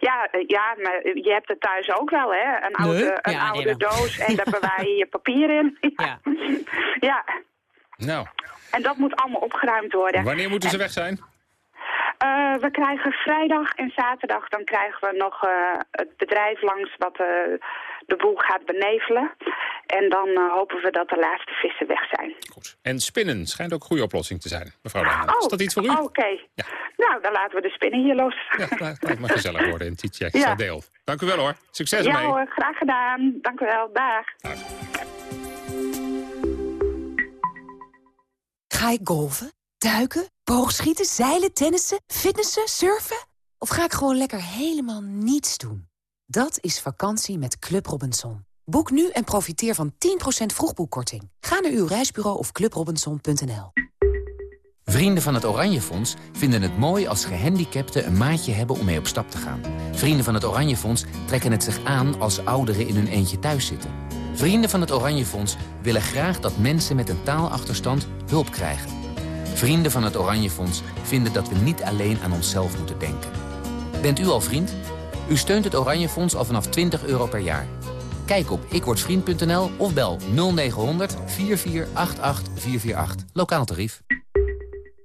Ja, ja, maar je hebt het thuis ook wel, hè? Een oude, nee? een ja, oude nee, doos en daar bewaar je je papier in. Ja. ja. Nou. En dat moet allemaal opgeruimd worden. Wanneer moeten ze en, weg zijn? Uh, we krijgen vrijdag en zaterdag, dan krijgen we nog uh, het bedrijf langs wat uh, de boel gaat benevelen. En dan hopen we dat de laatste vissen weg zijn. Goed. En spinnen schijnt ook een goede oplossing te zijn, mevrouw de Haan. Oh, Is dat iets voor u? Oké. Okay. Ja. Nou, dan laten we de spinnen hier los. Ja, dat lijkt me gezellig worden in Tietjek. ja. deel. Dank u wel hoor. Succes ja, ermee. Ja hoor, graag gedaan. Dank u wel. Dag. Dag. Ga ik golven? Duiken? Boogschieten? Zeilen? Tennissen? Fitnessen? Surfen? Of ga ik gewoon lekker helemaal niets doen? Dat is vakantie met Club Robinson. Boek nu en profiteer van 10% vroegboekkorting. Ga naar uw reisbureau of clubrobinson.nl. Vrienden van het Oranje Fonds vinden het mooi als gehandicapten een maatje hebben om mee op stap te gaan. Vrienden van het Oranje Fonds trekken het zich aan als ouderen in hun eentje thuis zitten. Vrienden van het Oranje Fonds willen graag dat mensen met een taalachterstand hulp krijgen. Vrienden van het Oranje Fonds vinden dat we niet alleen aan onszelf moeten denken. Bent u al vriend? U steunt het Oranje Fonds al vanaf 20 euro per jaar. Kijk op ikwordvriend.nl of bel 0900 4488 448. Lokaal tarief.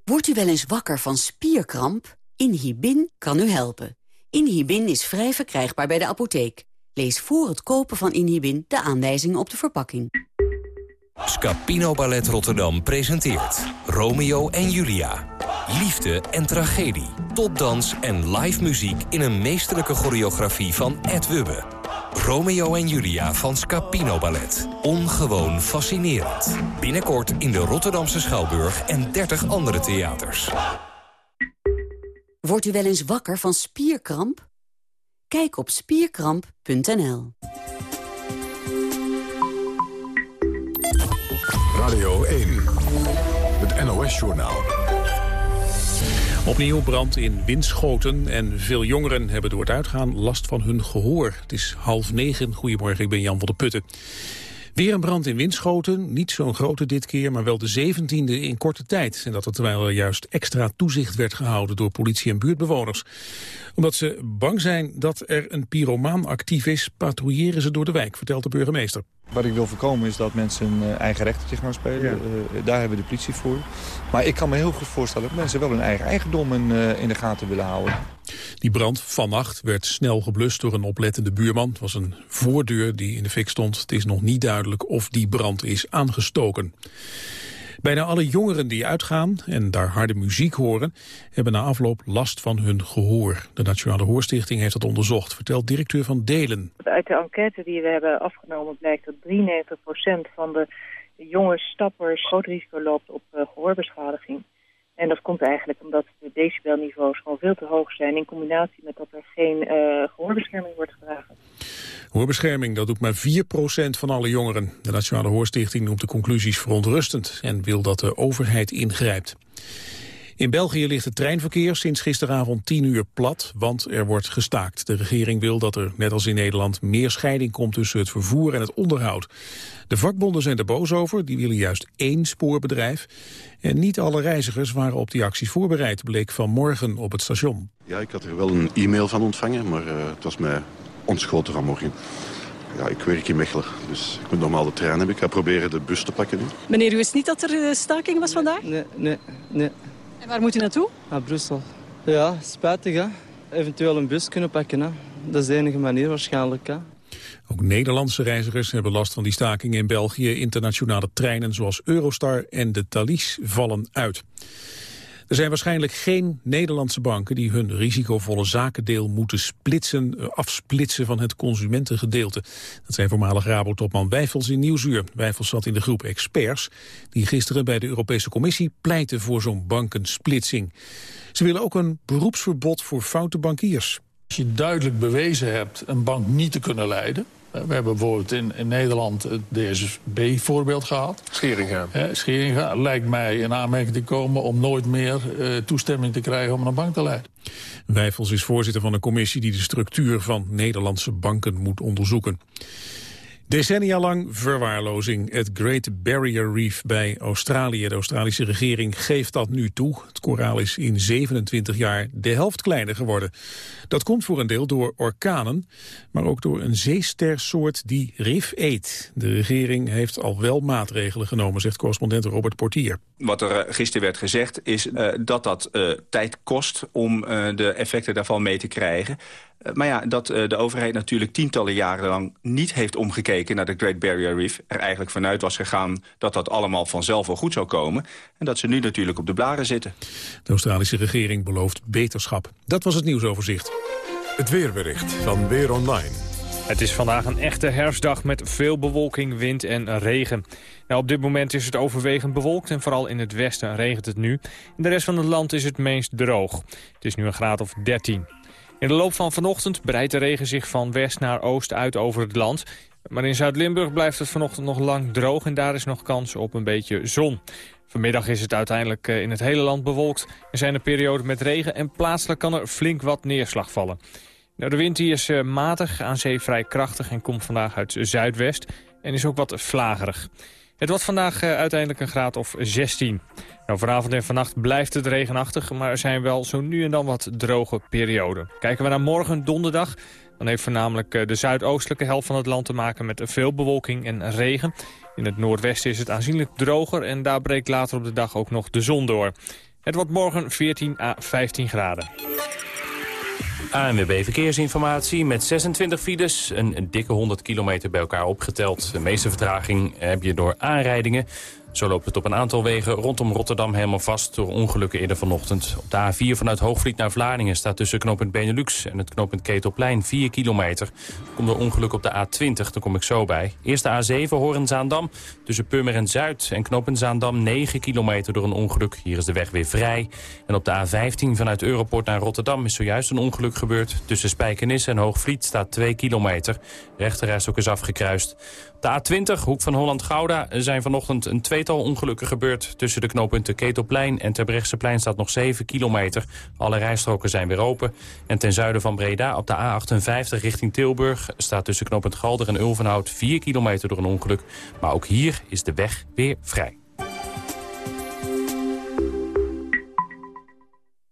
Wordt u wel eens wakker van spierkramp? Inhibin kan u helpen. Inhibin is vrij verkrijgbaar bij de apotheek. Lees voor het kopen van Inhibin de aanwijzingen op de verpakking. Scapino Ballet Rotterdam presenteert Romeo en Julia. Liefde en tragedie, topdans en live muziek in een meesterlijke choreografie van Ed Wubbe. Romeo en Julia van Scapino Ballet. Ongewoon fascinerend. Binnenkort in de Rotterdamse Schouwburg en 30 andere theaters. Wordt u wel eens wakker van spierkramp? Kijk op spierkramp.nl. Radio 1, het NOS-journaal. Opnieuw brand in Winschoten en veel jongeren hebben door het uitgaan last van hun gehoor. Het is half negen. Goedemorgen, ik ben Jan van der Putten. Weer een brand in Winschoten, niet zo'n grote dit keer, maar wel de zeventiende in korte tijd. En dat er terwijl er juist extra toezicht werd gehouden door politie en buurtbewoners. Omdat ze bang zijn dat er een pyromaan actief is, patrouilleren ze door de wijk, vertelt de burgemeester. Wat ik wil voorkomen is dat mensen een uh, eigen rechtertje gaan spelen. Uh, daar hebben we de politie voor. Maar ik kan me heel goed voorstellen dat mensen wel hun eigen eigendom in, uh, in de gaten willen houden. Die brand vannacht werd snel geblust door een oplettende buurman. Het was een voordeur die in de fik stond. Het is nog niet duidelijk of die brand is aangestoken. Bijna alle jongeren die uitgaan en daar harde muziek horen... hebben na afloop last van hun gehoor. De Nationale Hoorstichting heeft dat onderzocht, vertelt directeur van Delen. Uit de enquête die we hebben afgenomen blijkt dat 93% van de jonge stappers... groot risico loopt op uh, gehoorbeschadiging. En dat komt eigenlijk omdat de decibelniveaus gewoon veel te hoog zijn... in combinatie met dat er geen uh, gehoorbescherming wordt gedragen. Hoorbescherming, dat doet maar 4% van alle jongeren. De Nationale Hoorstichting noemt de conclusies verontrustend... en wil dat de overheid ingrijpt. In België ligt het treinverkeer sinds gisteravond 10 uur plat, want er wordt gestaakt. De regering wil dat er, net als in Nederland, meer scheiding komt tussen het vervoer en het onderhoud. De vakbonden zijn er boos over, die willen juist één spoorbedrijf. En niet alle reizigers waren op die acties voorbereid, bleek vanmorgen op het station. Ja, ik had er wel een e-mail van ontvangen, maar uh, het was mij ontschoten vanmorgen. Ja, ik werk in Mechelen, dus ik moet normaal de trein hebben. Ik ga proberen de bus te pakken nu. Meneer, u wist niet dat er staking was vandaag? Nee, nee, nee. En waar moet u naartoe? Naar Brussel. Ja, spijtig hè. Eventueel een bus kunnen pakken hè. Dat is de enige manier waarschijnlijk hè. Ook Nederlandse reizigers hebben last van die staking in België. Internationale treinen zoals Eurostar en de Thalys vallen uit. Er zijn waarschijnlijk geen Nederlandse banken die hun risicovolle zakendeel moeten splitsen, afsplitsen van het consumentengedeelte. Dat zijn voormalig Rabo-topman Wijfels in Nieuwsuur. Wijfels zat in de groep experts die gisteren bij de Europese Commissie pleiten voor zo'n bankensplitsing. Ze willen ook een beroepsverbod voor foute bankiers. Als je duidelijk bewezen hebt een bank niet te kunnen leiden... We hebben bijvoorbeeld in, in Nederland het DSB-voorbeeld gehad. Scheringa. Eh, Scheringa lijkt mij in aanmerking te komen om nooit meer uh, toestemming te krijgen om een bank te leiden. Wijfels is voorzitter van een commissie die de structuur van Nederlandse banken moet onderzoeken. Decennia lang verwaarlozing. Het Great Barrier Reef bij Australië. De Australische regering geeft dat nu toe. Het koraal is in 27 jaar de helft kleiner geworden. Dat komt voor een deel door orkanen, maar ook door een zeestersoort die rif eet. De regering heeft al wel maatregelen genomen, zegt correspondent Robert Portier. Wat er gisteren werd gezegd is uh, dat dat uh, tijd kost om de effecten daarvan mee te krijgen. Maar ja, dat de overheid natuurlijk tientallen jaren lang niet heeft omgekeken naar de Great Barrier Reef. Er eigenlijk vanuit was gegaan dat dat allemaal vanzelf wel goed zou komen. En dat ze nu natuurlijk op de blaren zitten. De Australische regering belooft beterschap. Dat was het nieuwsoverzicht. Het weerbericht van Weer Online. Het is vandaag een echte herfstdag met veel bewolking, wind en regen. Nou, op dit moment is het overwegend bewolkt en vooral in het westen regent het nu. In de rest van het land is het meest droog. Het is nu een graad of 13. In de loop van vanochtend breidt de regen zich van west naar oost uit over het land. Maar in Zuid-Limburg blijft het vanochtend nog lang droog en daar is nog kans op een beetje zon. Vanmiddag is het uiteindelijk in het hele land bewolkt. Er zijn er perioden met regen en plaatselijk kan er flink wat neerslag vallen. Nou, de wind is matig, aan zee vrij krachtig en komt vandaag uit zuidwest en is ook wat vlagerig. Het wordt vandaag uiteindelijk een graad of 16. Nou, vanavond en vannacht blijft het regenachtig, maar er zijn wel zo nu en dan wat droge perioden. Kijken we naar morgen, donderdag, dan heeft voornamelijk de zuidoostelijke helft van het land te maken met veel bewolking en regen. In het noordwesten is het aanzienlijk droger en daar breekt later op de dag ook nog de zon door. Het wordt morgen 14 à 15 graden. ANWB Verkeersinformatie met 26 files, een dikke 100 kilometer bij elkaar opgeteld. De meeste vertraging heb je door aanrijdingen. Zo loopt het op een aantal wegen rondom Rotterdam helemaal vast door ongelukken eerder vanochtend. Op de A4 vanuit Hoogvliet naar Vlaardingen staat tussen knooppunt Benelux en het knooppunt Ketelplein 4 kilometer. Komt door ongeluk op de A20, daar kom ik zo bij. Eerst de A7 Horen-Zaandam tussen Purmer Zuid en knooppunt Zaandam 9 kilometer door een ongeluk. Hier is de weg weer vrij. En op de A15 vanuit Europort naar Rotterdam is zojuist een ongeluk gebeurd. Tussen Spijkenisse en Hoogvliet staat 2 kilometer. Rechterreis ook is afgekruist. De A20, hoek van Holland-Gouda, zijn vanochtend een tweetal ongelukken gebeurd. Tussen de knooppunten Ketelplein en Terbrechtseplein staat nog 7 kilometer. Alle rijstroken zijn weer open. En ten zuiden van Breda op de A58 richting Tilburg... staat tussen knooppunt Galder en Ulvenhout 4 kilometer door een ongeluk. Maar ook hier is de weg weer vrij.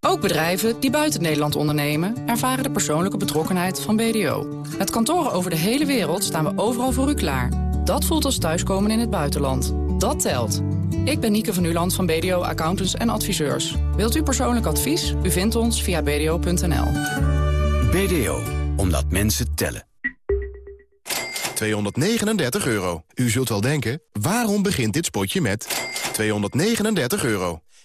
Ook bedrijven die buiten Nederland ondernemen... ervaren de persoonlijke betrokkenheid van BDO. Met kantoren over de hele wereld staan we overal voor u klaar. Dat voelt als thuiskomen in het buitenland. Dat telt. Ik ben Nieke van Uland van BDO Accountants en Adviseurs. Wilt u persoonlijk advies? U vindt ons via bdo.nl. BDO, omdat mensen tellen. 239 euro. U zult wel denken, waarom begint dit spotje met 239 euro?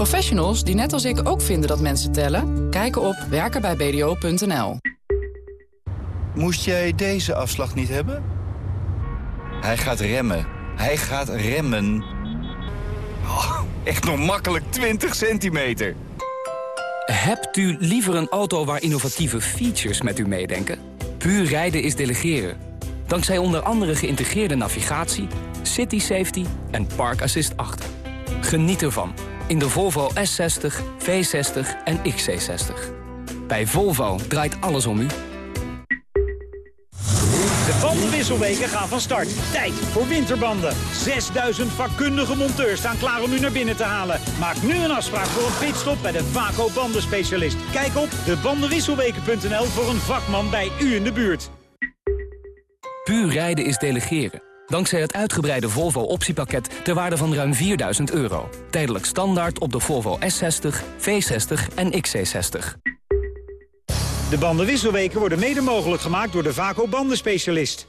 Professionals die net als ik ook vinden dat mensen tellen... kijken op werkenbijbdo.nl. Moest jij deze afslag niet hebben? Hij gaat remmen. Hij gaat remmen. Oh, echt nog makkelijk 20 centimeter. Hebt u liever een auto waar innovatieve features met u meedenken? Puur rijden is delegeren. Dankzij onder andere geïntegreerde navigatie, city safety en park assist 8. Geniet ervan in de Volvo S60, V60 en XC60. Bij Volvo draait alles om u. De bandenwisselweken gaan van start. Tijd voor winterbanden. 6000 vakkundige monteurs staan klaar om u naar binnen te halen. Maak nu een afspraak voor een pitstop bij de Vaco bandenspecialist. Kijk op debandenwisselweken.nl voor een vakman bij u in de buurt. Puur rijden is delegeren. Dankzij het uitgebreide Volvo optiepakket ter waarde van ruim 4000 euro. Tijdelijk standaard op de Volvo S60, V60 en XC60. De bandenwisselweken worden mede mogelijk gemaakt door de Vaco bandenspecialist.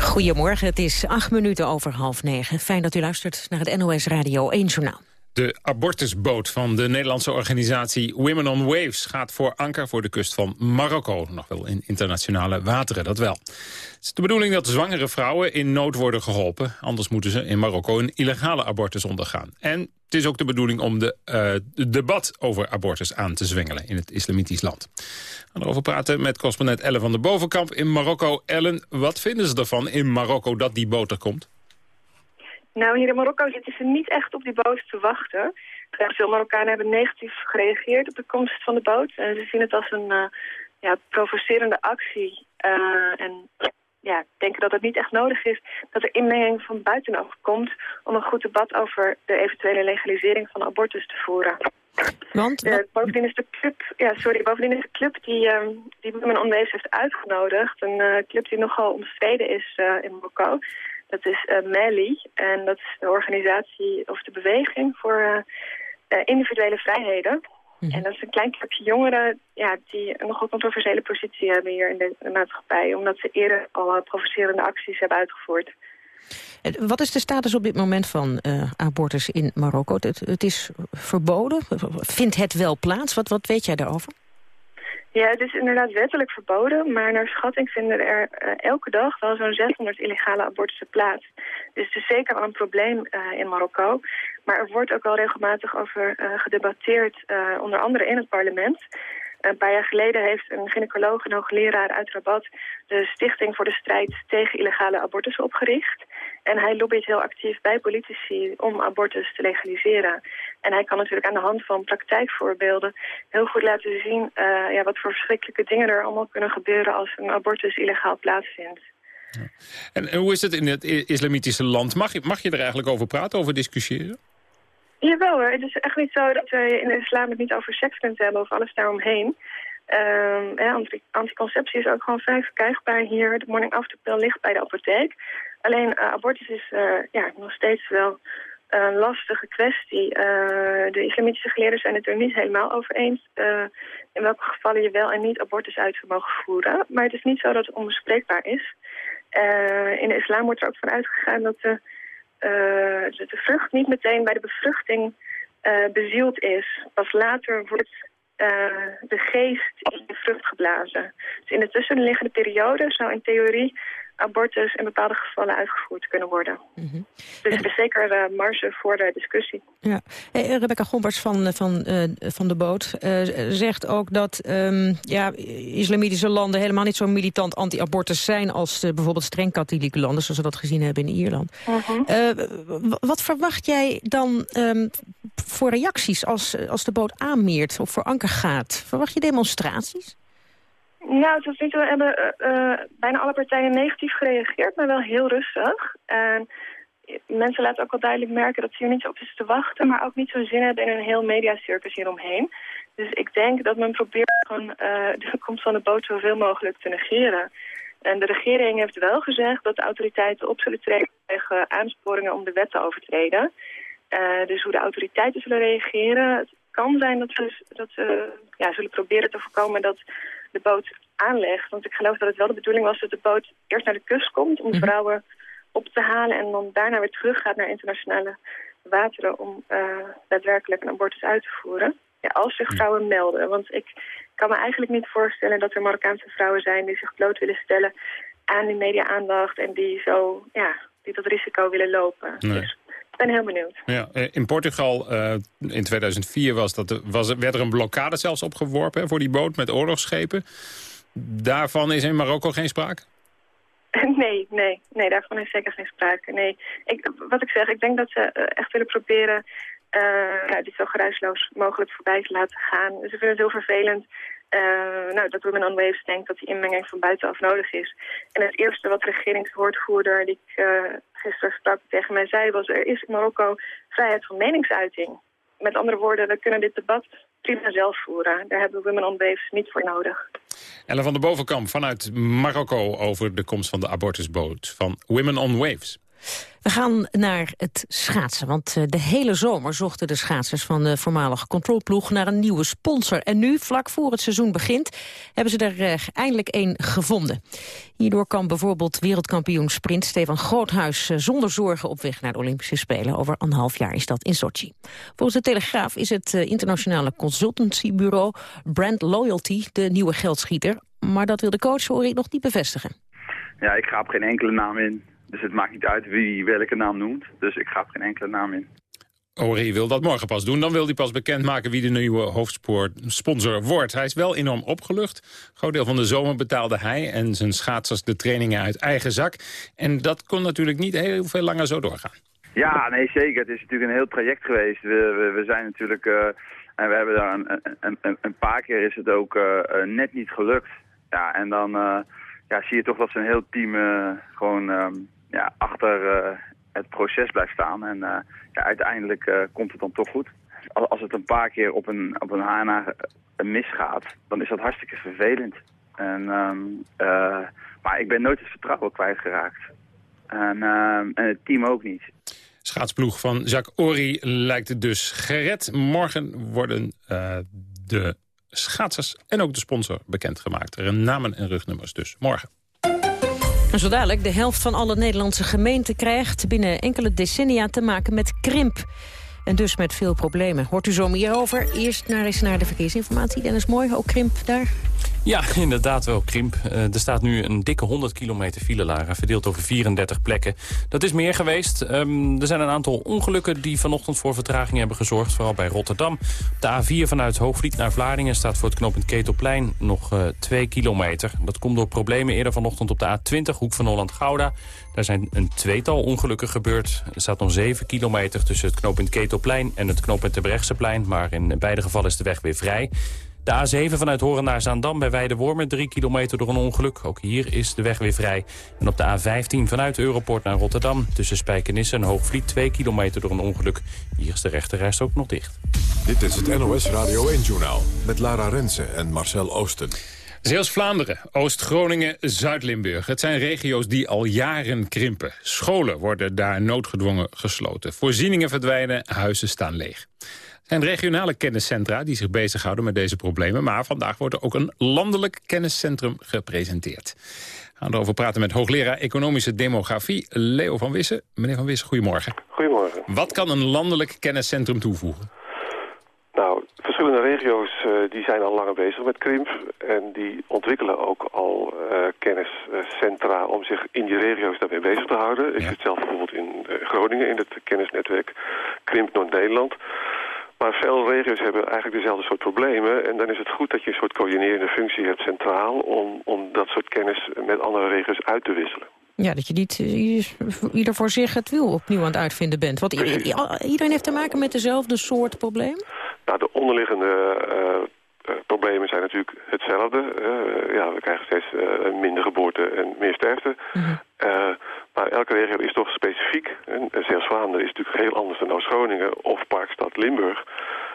Goedemorgen, het is acht minuten over half negen. Fijn dat u luistert naar het NOS Radio 1 Journaal. De abortusboot van de Nederlandse organisatie Women on Waves... gaat voor anker voor de kust van Marokko. Nog wel in internationale wateren, dat wel. Het is de bedoeling dat zwangere vrouwen in nood worden geholpen. Anders moeten ze in Marokko een illegale abortus ondergaan. En het is ook de bedoeling om de, uh, debat over abortus aan te zwengelen... in het islamitisch land. We gaan erover praten met correspondent Ellen van der Bovenkamp in Marokko. Ellen, wat vinden ze ervan in Marokko dat die boot er komt? Nou, hier in Marokko zitten ze niet echt op die boot te wachten. Veel Marokkanen hebben negatief gereageerd op de komst van de boot. En ze zien het als een uh, ja, provocerende actie. Uh, en ja, denken dat het niet echt nodig is dat er inmenging van buitenaf komt... om een goed debat over de eventuele legalisering van abortus te voeren. Want? Uh, bovendien is de club, ja, sorry, bovendien is de club die, uh, die Women on Waves heeft uitgenodigd... een club die nogal omstreden is in Marokko... Dat is uh, MELI en dat is de organisatie of de beweging voor uh, uh, individuele vrijheden. Mhm. En dat is een klein clubje jongeren ja, die een nogal controversiële positie hebben hier in de, maatschappij. Omdat ze eerder al provocerende acties hebben uitgevoerd. Wat is de status op dit moment van uh, abortus in Marokko? Het, het, is verboden? Vindt het wel plaats? Wat, wat weet jij daarover? Ja, het is inderdaad wettelijk verboden, maar naar schatting vinden er uh, elke dag wel zo'n 600 illegale abortussen plaats. Dus het is zeker wel een probleem uh, in Marokko. Maar er wordt ook al regelmatig over uh, gedebatteerd, onder andere in het parlement. Een paar jaar geleden heeft een gynaecoloog en hoogleraar uit Rabat... de Stichting voor de Strijd tegen Illegale Abortussen opgericht. En hij lobbyt heel actief bij politici om abortus te legaliseren. En hij kan natuurlijk aan de hand van praktijkvoorbeelden... heel goed laten zien uh, ja, wat voor verschrikkelijke dingen er allemaal kunnen gebeuren... als een abortus illegaal plaatsvindt. En, en hoe is het in het islamitische land? Mag je, mag je er eigenlijk over praten, over discussiëren? Jawel hoor, het is echt niet zo dat je in de islam het niet over seks kunt hebben of alles daaromheen. Um, anticonceptie is ook gewoon vrij verkrijgbaar hier. De morning after pill ligt bij de apotheek. Alleen uh, abortus is uh, ja, nog steeds wel een lastige kwestie. Uh, de islamitische geleerden zijn het er niet helemaal over eens... in welke gevallen je wel en niet abortus uit zou mogen voeren. Maar het is niet zo dat het onbespreekbaar is. in de islam wordt er ook van uitgegaan dat de de vrucht niet meteen bij de bevruchting bezield is. Pas later wordt de geest in de vrucht geblazen. Dus in de tussenliggende periode zou in theorie abortus in bepaalde gevallen uitgevoerd kunnen worden. Mhm. Dus er is zeker uh, marge voor de discussie. Ja. Hey, Rebecca Gompers van, van, uh, van de Boot uh, zegt ook dat um, ja, islamitische landen helemaal niet zo militant anti-abortus zijn als bijvoorbeeld streng katholieke landen, zoals we dat gezien hebben in Ierland. -huh. wat verwacht jij dan um, voor reacties als, als de boot aanmeert of voor anker gaat? Verwacht je demonstraties? Nou, tot nu toe hebben uh, bijna alle partijen negatief gereageerd, maar wel heel rustig. En mensen laten ook wel duidelijk merken dat ze hier niet op is te wachten, maar ook niet zo zin hebben in een heel mediacircus hieromheen. Dus ik denk dat men probeert gewoon uh, de komst van de boot zoveel mogelijk te negeren. En de regering heeft wel gezegd dat de autoriteiten op zullen treden tegen aansporingen om de wet te overtreden. Dus hoe de autoriteiten zullen reageren, het kan zijn dat ze, dat ze ja, zullen proberen te voorkomen dat de boot aanlegt. Want ik geloof dat het wel de bedoeling was dat de boot eerst naar de kust komt... om mhm. vrouwen op te halen en dan daarna weer terug gaat naar internationale wateren... om uh, daadwerkelijk een abortus uit te voeren. Ja, als zich vrouwen melden. Want ik kan me eigenlijk niet voorstellen dat er Marokkaanse vrouwen zijn... die zich bloot willen stellen aan die media-aandacht... en die zo, ja, die dat risico willen lopen. Dus ben heel benieuwd. Ja, eh, in Portugal uh, in 2004 was dat, was, werd er een blokkade zelfs opgeworpen voor die boot met oorlogsschepen. Daarvan is in Marokko geen sprake? Nee, nee, nee, daarvan is zeker geen sprake. Nee. Ik, wat ik zeg, ik denk dat ze eh, echt willen proberen uh, dit zo geruisloos mogelijk voorbij te laten gaan. Ze vinden het heel vervelend uh, nou, dat Women on Waves denkt dat die inmenging van buitenaf nodig is. En het eerste wat de regeringswoordvoerder die ik uh, gisteren sprak tegen mij zei was... er is in Marokko vrijheid van meningsuiting. Met andere woorden, we kunnen dit debat prima zelf voeren. Daar hebben Women on Waves niet voor nodig. Ellen van der Bovenkamp vanuit Marokko over de komst van de abortusboot van Women on Waves. We gaan naar het schaatsen, want eh, de hele zomer zochten de schaatsers van de voormalige controlploeg naar een nieuwe sponsor. En nu, vlak voor het seizoen begint, hebben ze er uh, eindelijk één gevonden. Hierdoor kan bijvoorbeeld wereldkampioen sprint Stefan Groothuis uh, zonder zorgen op weg naar de Olympische Spelen. Over anderhalf jaar is dat in Sochi. Volgens de Telegraaf is het internationale consultancybureau Brand Loyalty de nieuwe geldschieter. Maar dat wil de coach, hoor nog niet bevestigen. Ja, ik ga op geen enkele naam in. Dus het maakt niet uit wie welke naam noemt. Dus ik ga geen enkele naam in. Ori wil dat morgen pas doen. Dan wil hij pas bekendmaken wie de nieuwe hoofdsponsor wordt. Hij is wel enorm opgelucht. Groot deel van de zomer betaalde hij en zijn schaatsers de trainingen uit eigen zak. En dat kon natuurlijk niet heel veel langer zo doorgaan. Ja, nee zeker. Het is natuurlijk een heel traject geweest. We, we, we zijn natuurlijk... Uh, en we hebben daar een, een, een, een, paar keer is het ook uh, net niet gelukt. Ja, en dan uh, ja, zie je toch dat zijn heel team gewoon... Um, ja, achter eh, het proces blijft staan. En eh, ja, uiteindelijk eh, komt het dan toch goed. Als het een paar keer op een, op een HNA misgaat, dan is dat hartstikke vervelend. En, ehm, maar ik ben nooit het vertrouwen kwijtgeraakt. En, ehm, en het team ook niet. Schaatsploeg van Jacques Ori lijkt het dus gered. Morgen worden de schaatsers en ook de sponsor bekendgemaakt. Er namen en rugnummers dus. Morgen. En zo dadelijk, de helft van alle Nederlandse gemeenten krijgt binnen enkele decennia te maken met krimp. En dus met veel problemen. Hoort u zo meer over. Eerst naar eens naar de verkeersinformatie. Dennis Mooi, ook krimp daar? Ja, inderdaad wel krimp. Uh, er staat nu een dikke 100 kilometer file, Lara, verdeeld over 34 plekken. Dat is meer geweest. Um, er zijn een aantal ongelukken die vanochtend voor vertraging hebben gezorgd. Vooral bij Rotterdam. De A4 vanuit Hoogvliet naar Vlaardingen staat voor het knooppunt Ketelplein nog uh, 2 kilometer. Dat komt door problemen eerder vanochtend op de A20, hoek van Holland-Gouda. Daar zijn een tweetal ongelukken gebeurd. Er staat nog 7 kilometer tussen het knooppunt Ketelplein en het knooppunt Terbrechtseplein. Maar in beide gevallen is de weg weer vrij. De A7 vanuit Horen naar Zaandam bij Weidewormen, 3 kilometer door een ongeluk. Ook hier is de weg weer vrij. En op de A15 vanuit Europort naar Rotterdam... tussen Spijkenisse en Hoogvliet, 2 kilometer door een ongeluk. Hier is de rechterreis ook nog dicht. Dit is het NOS Radio 1-journaal met Lara Rensen en Marcel Oosten. Zeeuws-Vlaanderen, Oost-Groningen, Zuid-Limburg. Het zijn regio's die al jaren krimpen. Scholen worden daar noodgedwongen gesloten. Voorzieningen verdwijnen, huizen staan leeg zijn regionale kenniscentra die zich bezighouden met deze problemen. Maar vandaag wordt er ook een landelijk kenniscentrum gepresenteerd. We gaan erover praten met hoogleraar Economische Demografie, Leo van Wissen. Meneer van Wissen, goedemorgen. Goedemorgen. Wat kan een landelijk kenniscentrum toevoegen? Nou, verschillende regio's uh, die zijn al langer bezig met krimp. En die ontwikkelen ook al uh, kenniscentra om zich in die regio's daarmee bezig te houden. Ik zit zelf bijvoorbeeld in uh, Groningen in het kennisnetwerk Krimp Noord-Nederland. Maar veel regio's hebben eigenlijk dezelfde soort problemen. En dan is het goed dat je een soort coördinerende functie hebt centraal... om, om dat soort kennis met andere regio's uit te wisselen. Ja, dat je niet ieder voor zich het wiel opnieuw aan het uitvinden bent. Want iedereen heeft te maken met dezelfde soort probleem? Nou, de onderliggende uh, problemen zijn natuurlijk hetzelfde. ja, we krijgen steeds minder geboorte en meer sterfte. Mm maar elke regio is toch specifiek. En Zeeuws-Vlaanderen is natuurlijk heel anders dan Oost-Groningen of Parkstad Limburg.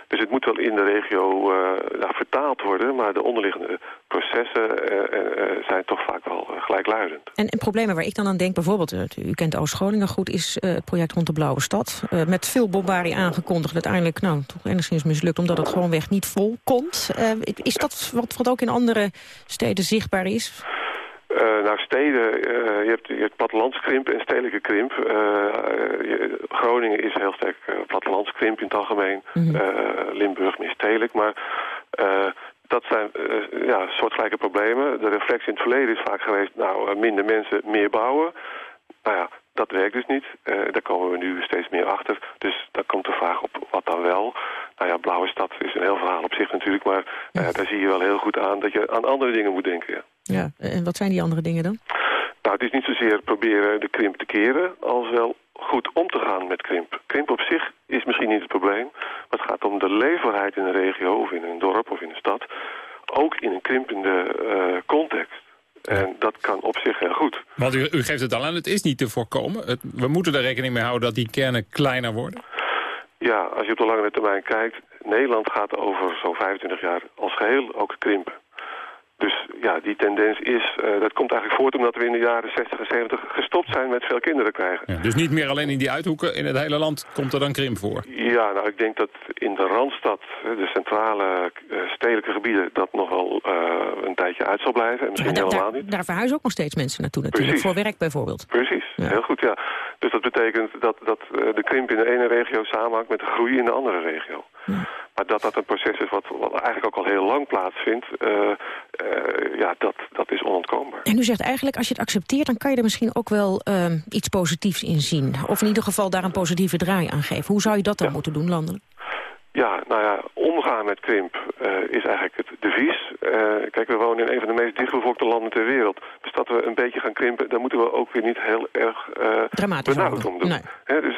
Dus het moet wel in de regio uh, vertaald worden, maar de onderliggende processen uh, uh, zijn toch vaak wel gelijkluidend. En, en, problemen waar ik dan aan denk, bijvoorbeeld, u kent Oost-Groningen goed, is het project rond de Blauwe Stad. met veel bombarie aangekondigd, uiteindelijk nou, toch enigszins mislukt, omdat het gewoonweg niet vol komt. is dat wat, wat ook in andere steden zichtbaar is? Uh, nou, steden, uh, je, hebt, je hebt plattelandskrimp en stedelijke krimp. Uh, je, Groningen is heel sterk plattelandskrimp in het algemeen. Mm Limburg meer stedelijk, maar dat zijn ja, soortgelijke problemen. De reflectie in het verleden is vaak geweest, nou, minder mensen, meer bouwen. Nou ja, dat werkt dus niet. daar komen we nu steeds meer achter. Dus dan komt de vraag op wat dan wel. Nou ja, Blauwe Stad is een heel verhaal op zich natuurlijk. Maar daar zie je wel heel goed aan dat je aan andere dingen moet denken. Ja. Ja, en wat zijn die andere dingen dan? Nou, het is niet zozeer proberen de krimp te keren... als wel goed om te gaan met krimp. Krimp op zich is misschien niet het probleem. Maar het gaat om de leefbaarheid in een regio of in een dorp of in een stad. Ook in een krimpende uh, context. En dat kan op zich heel goed. Want u, u geeft het al aan, het is niet te voorkomen. Het, we moeten er rekening mee houden dat die kernen kleiner worden. Ja, als je op de langere termijn kijkt... Nederland gaat over zo'n 25 jaar als geheel ook krimpen. Dus ja, die tendens is, uh, dat komt eigenlijk voort omdat we in de jaren 60 en 70 gestopt zijn met veel kinderen krijgen. Ja, dus niet meer alleen in die uithoeken, in het hele land komt er dan krimp voor? Ja, nou ik denk dat in de Randstad, de centrale uh, stedelijke gebieden, dat nog wel uh, een tijdje uit zal blijven. En misschien ja, helemaal niet. Daar verhuizen ook nog steeds mensen naartoe natuurlijk, Precies. voor werk bijvoorbeeld. Precies, ja. heel goed ja. Dus dat betekent dat, dat de krimp in de ene regio samenhangt met de groei in de andere regio. Ja. Maar dat dat een proces is wat, wat eigenlijk ook al heel lang plaatsvindt, uh, uh, ja, dat, dat is onontkoombaar. En u zegt eigenlijk, als je het accepteert, dan kan je er misschien ook wel uh, iets positiefs in zien. Of in ieder geval daar een positieve draai aan geven. Hoe zou je dat dan ja. moeten doen, landelijk? Ja, nou ja, omgaan met krimp uh, is eigenlijk het devies. Uh, kijk, we wonen in een van de meest dichtbevolkte landen ter wereld. Dus dat we een beetje gaan krimpen, daar moeten we ook weer niet heel erg uh, benauwd om doen. Nee. He, dus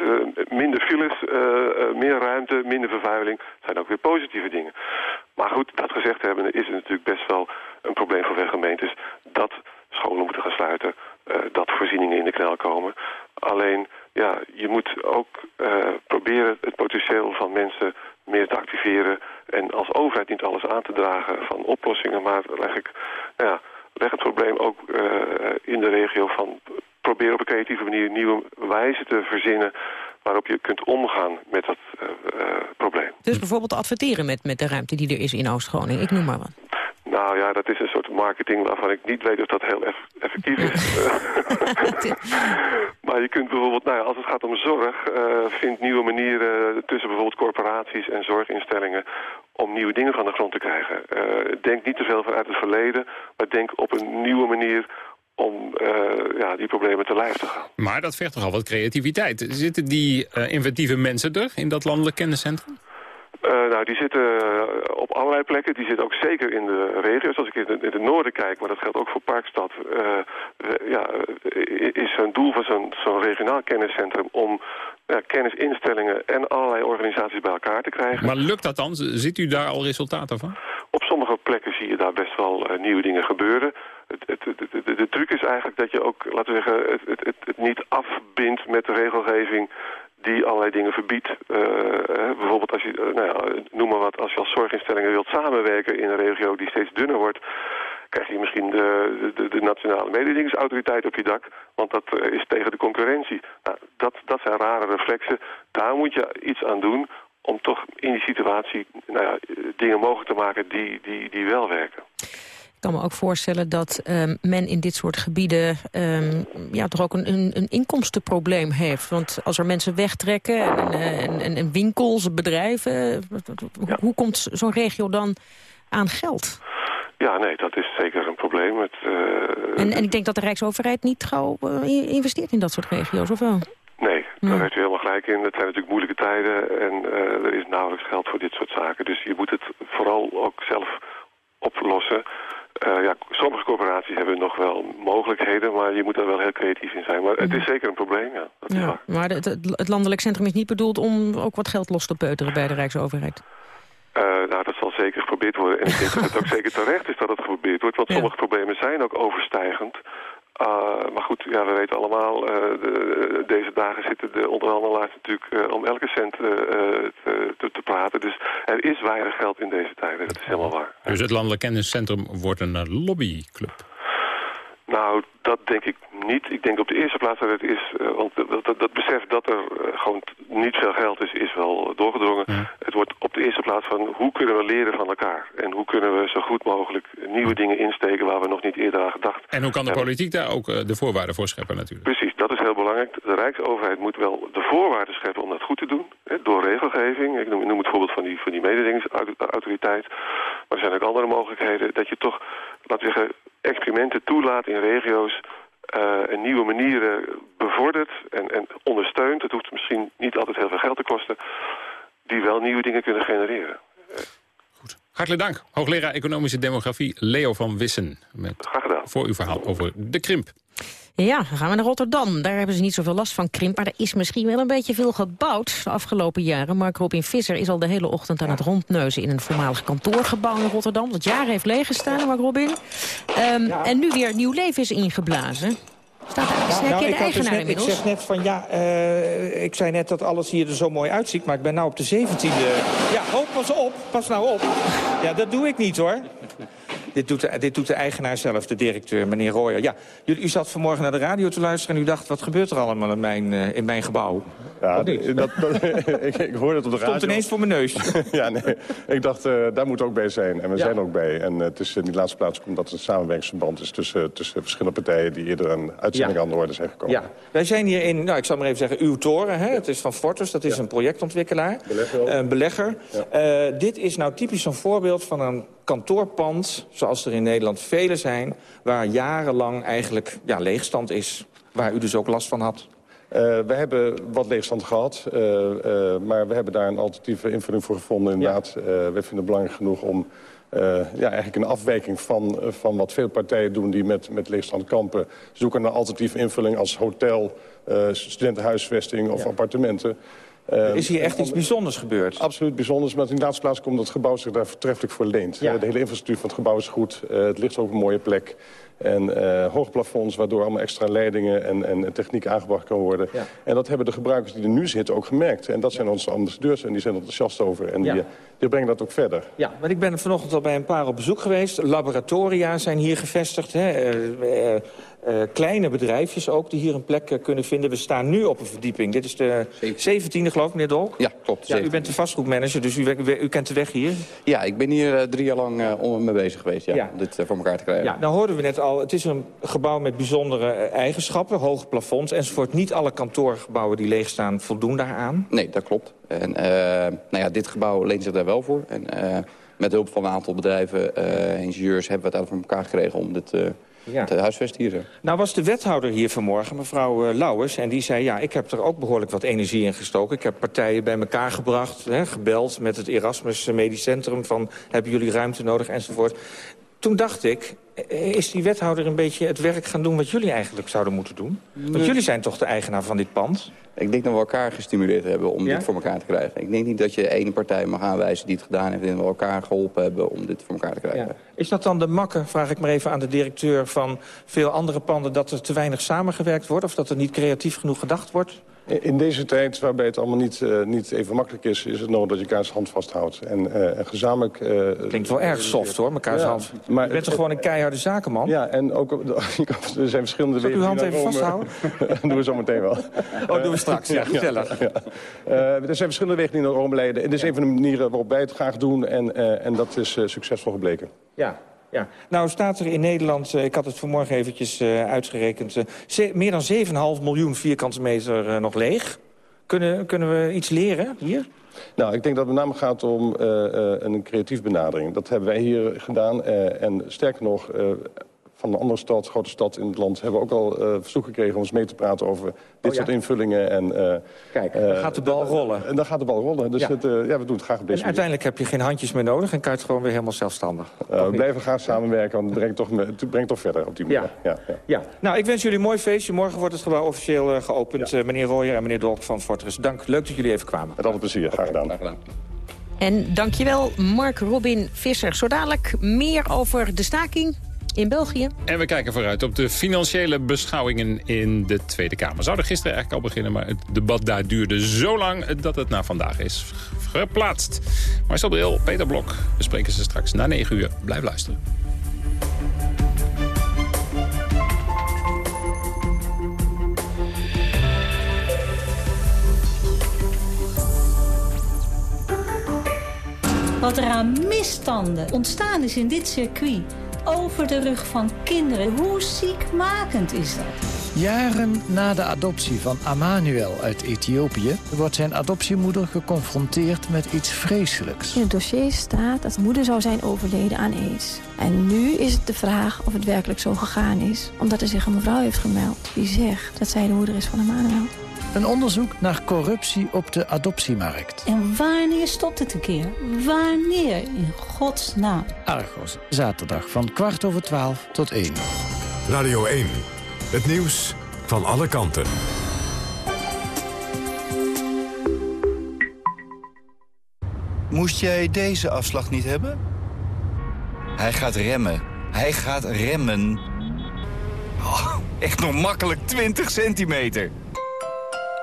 minder files, meer ruimte, minder vervuiling, zijn ook weer positieve dingen. Maar goed, dat gezegd hebben, is het natuurlijk best wel een probleem voor veel gemeentes... dat scholen moeten gaan sluiten, dat voorzieningen in de knel komen. Alleen, ja, je moet ook proberen het potentieel van mensen meer te activeren en als overheid niet alles aan te dragen van oplossingen, maar leg, ik, nou ja, leg het probleem ook uh, in de regio van proberen op een creatieve manier nieuwe wijzen te verzinnen waarop je kunt omgaan met dat probleem. Dus bijvoorbeeld adverteren met, met de ruimte die er is in Oost-Groningen, ik noem maar wat. Nou ja, dat is een soort marketing waarvan ik niet weet of dat heel eff effectief is. maar je kunt bijvoorbeeld, nou ja, als het gaat om zorg, uh, vind nieuwe manieren tussen bijvoorbeeld corporaties en zorginstellingen om nieuwe dingen van de grond te krijgen. Uh, denk niet te veel vanuit het verleden, maar denk op een nieuwe manier om uh, ja, die problemen te lijf te gaan. Maar dat vergt toch al wat creativiteit. Zitten die inventieve mensen er in dat landelijk kenniscentrum? Uh, nou, die zitten uh, op allerlei plekken. Die zitten ook zeker in de regio's. Als ik in, in het noorden kijk, maar dat geldt ook voor Parkstad... Uh, ja, is een doel van zo'n zo'n regionaal kenniscentrum... om kennisinstellingen en allerlei organisaties bij elkaar te krijgen. Maar lukt dat dan? Ziet u daar al resultaten van? Op sommige plekken zie je daar best wel nieuwe dingen gebeuren. Het, het, het, de, de truc is eigenlijk dat je ook, laten we zeggen, het, niet afbindt met de regelgeving die allerlei dingen verbiedt. Uh, bijvoorbeeld als je, uh, nou ja, noem maar wat, als je als zorginstellingen wilt samenwerken in een regio die steeds dunner wordt, krijg je misschien de, de, de nationale mededingingsautoriteit op je dak, want dat uh, is tegen de concurrentie. Nou, dat, dat zijn rare reflexen. Daar moet je iets aan doen om toch in die situatie nou ja, dingen mogelijk te maken die, die, die wel werken. Ik kan me ook voorstellen dat um, men in dit soort gebieden um, ja, toch ook een, een, een, inkomstenprobleem heeft. Want als er mensen wegtrekken en, en, en, en winkels, bedrijven, ja. hoe komt zo'n regio dan aan geld? Ja, nee, dat is zeker een probleem. Het, uh, en, en ik denk dat de Rijksoverheid niet gauw uh, investeert in dat soort regio's, of wel? Nee, daar ja. heeft u helemaal gelijk in. Het zijn natuurlijk moeilijke tijden en uh, er is nauwelijks geld voor dit soort zaken. Dus je moet het vooral ook zelf oplossen. Uh, ja, sommige corporaties hebben nog wel mogelijkheden, maar je moet er wel heel creatief in zijn. Maar het is zeker een probleem, ja. Dat ja maar het, het, landelijk centrum is niet bedoeld om ook wat geld los te peuteren bij de Rijksoverheid? Uh, nou, dat zal zeker geprobeerd worden. En ik denk dat het ook zeker terecht is dat het geprobeerd wordt, want ja. sommige problemen zijn ook overstijgend. Uh, maar goed, ja, we weten allemaal, uh, de, deze dagen zitten de onderhandelaars natuurlijk uh, om elke cent te, te, praten. Dus er is weinig geld in deze tijden, dat is helemaal waar. Dus het Landelijk Kenniscentrum wordt een lobbyclub? Nou, dat denk ik niet. Ik denk op de eerste plaats dat het is... Uh, want dat, dat, dat besef dat er uh, gewoon niet veel geld is, is wel doorgedrongen. Ja. Het wordt op de eerste plaats van hoe kunnen we leren van elkaar? En hoe kunnen we zo goed mogelijk nieuwe dingen insteken waar we nog niet eerder aan gedacht En hoe kan de politiek daar ook uh, de voorwaarden voor scheppen natuurlijk? Precies, dat is heel belangrijk. De Rijksoverheid moet wel de voorwaarden scheppen om dat goed te doen. Hè, door regelgeving. Ik noem, ik noem het voorbeeld van die, van die mededingingsautoriteit. Maar er zijn ook andere mogelijkheden dat je toch, laten we zeggen, experimenten toelaat in regio's uh, en nieuwe manieren bevordert en, en ondersteunt. Het hoeft misschien niet altijd heel veel geld te kosten, die wel nieuwe dingen kunnen genereren. Goed. Hartelijk dank, hoogleraar Economische Demografie Leo van Wissen. Met Graag gedaan. Voor uw verhaal over de krimp. Ja, dan gaan we naar Rotterdam. Daar hebben ze niet zoveel last van krimp. Maar er is misschien wel een beetje veel gebouwd de afgelopen jaren. Mark Robin Visser is al de hele ochtend aan het rondneuzen... in een voormalig kantoorgebouw in Rotterdam. Dat jaren heeft leeggestaan, Mark Robin. Um, ja. En nu weer nieuw leven is ingeblazen. Staat ja, nou, ik, dus net, ik zeg net van ja, uh, ik zei net dat alles hier er zo mooi uitziet, maar ik ben nou op de 17e. Ja, oh, pas op, pas nou op. Ja, dat doe ik niet hoor. Dit doet, de, dit doet de eigenaar zelf, de directeur, meneer Royer. Ja, u, u zat vanmorgen naar de radio te luisteren en u dacht... wat gebeurt er allemaal in mijn, uh, in mijn gebouw? Ja, dat, dat, ik, ik hoorde het op de radio. Stond ineens voor mijn neus. ja, nee. Ik dacht, uh, daar moet ook bij zijn. En we ja. zijn ook bij. En uh, het is in die laatste plaats omdat het een samenwerkingsverband is... tussen, tussen verschillende partijen die eerder een uitzending ja. aan de orde zijn gekomen. Ja, wij zijn hier in, nou, ik zal maar even zeggen, uw toren. Hè? Het is van Fortus, dat is een projectontwikkelaar. Belegger. Een belegger. dit is nou typisch een voorbeeld van een kantoorpand, zoals er in Nederland vele zijn... waar jarenlang eigenlijk ja, leegstand is, waar u dus ook last van had. Uh, we hebben wat leegstand gehad, uh, uh, maar we hebben daar een alternatieve invulling voor gevonden. Inderdaad, ja. we vinden het belangrijk genoeg om ja, eigenlijk een afwijking van, van wat veel partijen doen... die met, met leegstand kampen, zoeken naar alternatieve invulling als hotel, studentenhuisvesting of ja. appartementen... Er is hier echt iets bijzonders gebeurd? Absoluut bijzonders, maar in de laatste plaats komt dat het gebouw zich daar vertreffelijk voor leent. Ja. De hele infrastructuur van het gebouw is goed. Uh, het ligt op een mooie plek. En uh, hoge plafonds, waardoor allemaal extra leidingen en, en techniek aangebracht kan worden. En dat hebben de gebruikers die er nu zitten ook gemerkt. En dat zijn onze ambassadeurs en die zijn enthousiast over. En die, die, brengen dat ook verder. Ja, want ik ben vanochtend al bij een paar op bezoek geweest. Laboratoria zijn hier gevestigd. Hè. Uh, uh, kleine bedrijfjes ook die hier een plek uh, kunnen vinden. We staan nu op een verdieping. Dit is de 17e geloof ik, meneer Dolk? Ja, klopt. Ja, u bent de vastgoedmanager, dus u, u, u, kent de weg hier? Ja, ik ben hier uh, drie jaar lang mee bezig geweest ja, om dit voor elkaar te krijgen. Ja, nou hoorden we net al, het is een gebouw met bijzondere eigenschappen, hoge plafonds enzovoort. Niet alle kantoorgebouwen die leeg staan voldoen daaraan? Nee, dat klopt. En nou ja, dit gebouw leent zich daar wel voor. En met hulp van een aantal bedrijven, ingenieurs, hebben we het voor elkaar gekregen om dit ja. huisvest hier. Nou was de wethouder hier vanmorgen, mevrouw uh, Lauwers... en die zei, ja, ik heb er ook behoorlijk wat energie in gestoken. Ik heb partijen bij elkaar gebracht, hè, gebeld met het Erasmus Medisch Centrum... van hebben jullie ruimte nodig enzovoort. Toen dacht ik, eh, is die wethouder een beetje het werk gaan doen... wat jullie eigenlijk zouden moeten doen? Want jullie zijn toch de eigenaar van dit pand? Ik denk dat we elkaar gestimuleerd hebben om dit voor elkaar te krijgen. Ik denk niet dat je één partij mag aanwijzen die het gedaan heeft... en we elkaar geholpen hebben om dit voor elkaar te krijgen. Ja. Is dat dan de makke, vraag ik maar even aan de directeur... van veel andere panden dat er te weinig samengewerkt wordt... of dat er niet creatief genoeg gedacht wordt? In deze tijd, waarbij het allemaal niet, uh, niet even makkelijk is... is het nodig dat je elkaars hand vasthoudt. En, uh, en gezamenlijk... Uh, Klinkt wel erg soft, hoor, elkaars ja, hand. Maar je bent toch gewoon een keiharde zakenman? Ja, en ook, er zijn verschillende Zal ik uw hand even vasthouden? dat doen we zo meteen wel. Oh, doen we straks, ja, gezellig. Ja, er zijn verschillende wegen die naar Rome leiden. En dit is een van de manieren waarop wij het graag doen. En, en dat is succesvol gebleken. Ja, ja, nou staat er in Nederland, uh, ik had het vanmorgen eventjes uh, uitgerekend... Uh, meer dan 7,5 miljoen vierkante meter nog leeg. Kunnen, kunnen we iets leren hier? Nou, ik denk dat het met name gaat om een creatief benadering. Dat hebben wij hier gedaan. en sterker nog, van een andere stad, grote stad in het land... hebben we ook al uh, verzoek gekregen om eens mee te praten over dit oh, soort invullingen. En, uh, Kijk, dan gaat de bal rollen. En dan gaat de bal rollen. Dus ja. Het, uh, ja, we doen het graag op deze En uiteindelijk heb je geen handjes meer nodig en kan je het gewoon weer helemaal zelfstandig. we blijven graag samenwerken, want het brengt toch, het brengt toch verder op die manier. Ja. Ja, ja. Nou, ik wens jullie een mooi feestje. Morgen wordt het gebouw officieel geopend. meneer Royer en meneer Dolk van Fortress, dank. Leuk dat jullie even kwamen. Met alle plezier, graag gedaan. Graag gedaan. En dankjewel, Mark Robin Visser. Zo dadelijk meer over de staking in België. En we kijken vooruit op de financiële beschouwingen in de Tweede Kamer. Zouden gisteren eigenlijk al beginnen, maar het debat daar duurde zo lang dat het naar vandaag is geplaatst. Marcel Bril, Peter Blok, we spreken ze straks na 9 uur. Blijf luisteren. Wat er aan misstanden ontstaan is in dit circuit over de rug van kinderen. Hoe ziekmakend is dat? Jaren na de adoptie van Amanuel uit Ethiopië... wordt zijn adoptiemoeder geconfronteerd met iets vreselijks. In het dossier staat dat de moeder zou zijn overleden aan aids. En nu is het de vraag of het werkelijk zo gegaan is. Omdat er zich een mevrouw heeft gemeld die zegt dat zij de moeder is van Amanuel. Een onderzoek naar corruptie op de adoptiemarkt. En wanneer stopt het een keer? Wanneer? In godsnaam. Argos, zaterdag van kwart over twaalf tot één. Radio 1, het nieuws van alle kanten. Moest jij deze afslag niet hebben? Hij gaat remmen. Hij gaat remmen. Oh, echt nog makkelijk 20 centimeter.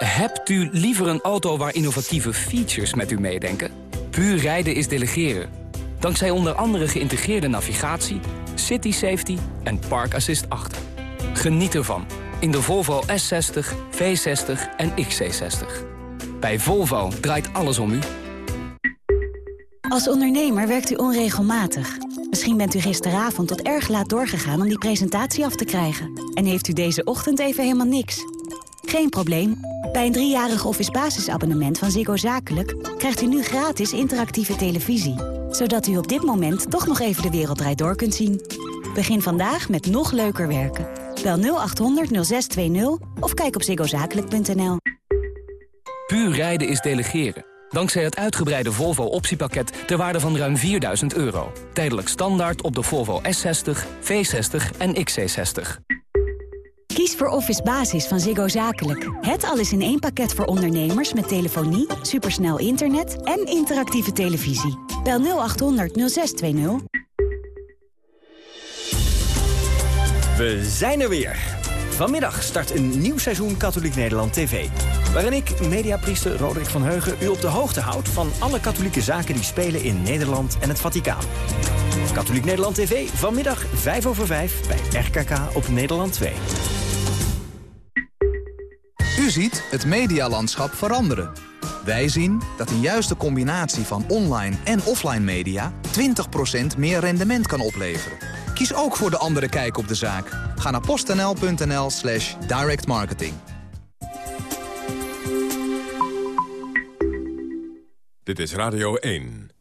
Hebt u liever een auto waar innovatieve features met u meedenken? Puur rijden is delegeren. Dankzij onder andere geïntegreerde navigatie, city safety en park assist 8. Geniet ervan in de Volvo S60, V60 en XC60. Bij Volvo draait alles om u. Als ondernemer werkt u onregelmatig. Misschien bent u gisteravond tot erg laat doorgegaan om die presentatie af te krijgen. En heeft u deze ochtend even helemaal niks. Geen probleem. Bij een driejarig office basisabonnement van Ziggo Zakelijk... krijgt u nu gratis interactieve televisie. Zodat u op dit moment toch nog even de wereld door kunt zien. Begin vandaag met nog leuker werken. Bel 0800 0620 of kijk op ziggozakelijk.nl. Puur rijden is delegeren. Dankzij het uitgebreide Volvo optiepakket ter waarde van ruim 4000 euro. Tijdelijk standaard op de Volvo S60, V60 en XC60. Kies voor Office Basis van Ziggo Zakelijk. Het alles in één pakket voor ondernemers met telefonie, supersnel internet en interactieve televisie. Bel 0800 0620. We zijn er weer. Vanmiddag start een nieuw seizoen Katholiek Nederland TV. Waarin ik, mediapriester Roderick van Heugen, u op de hoogte houd... van alle katholieke zaken die spelen in Nederland en het Vaticaan. Katholiek Nederland TV, vanmiddag 5 over 5 bij RKK op Nederland 2. U ziet het medialandschap veranderen. Wij zien dat een juiste combinatie van online en offline media... 20% meer rendement kan opleveren. Kies ook voor de andere kijk op de zaak. Ga naar postnl.nl slash directmarketing. Dit is Radio 1.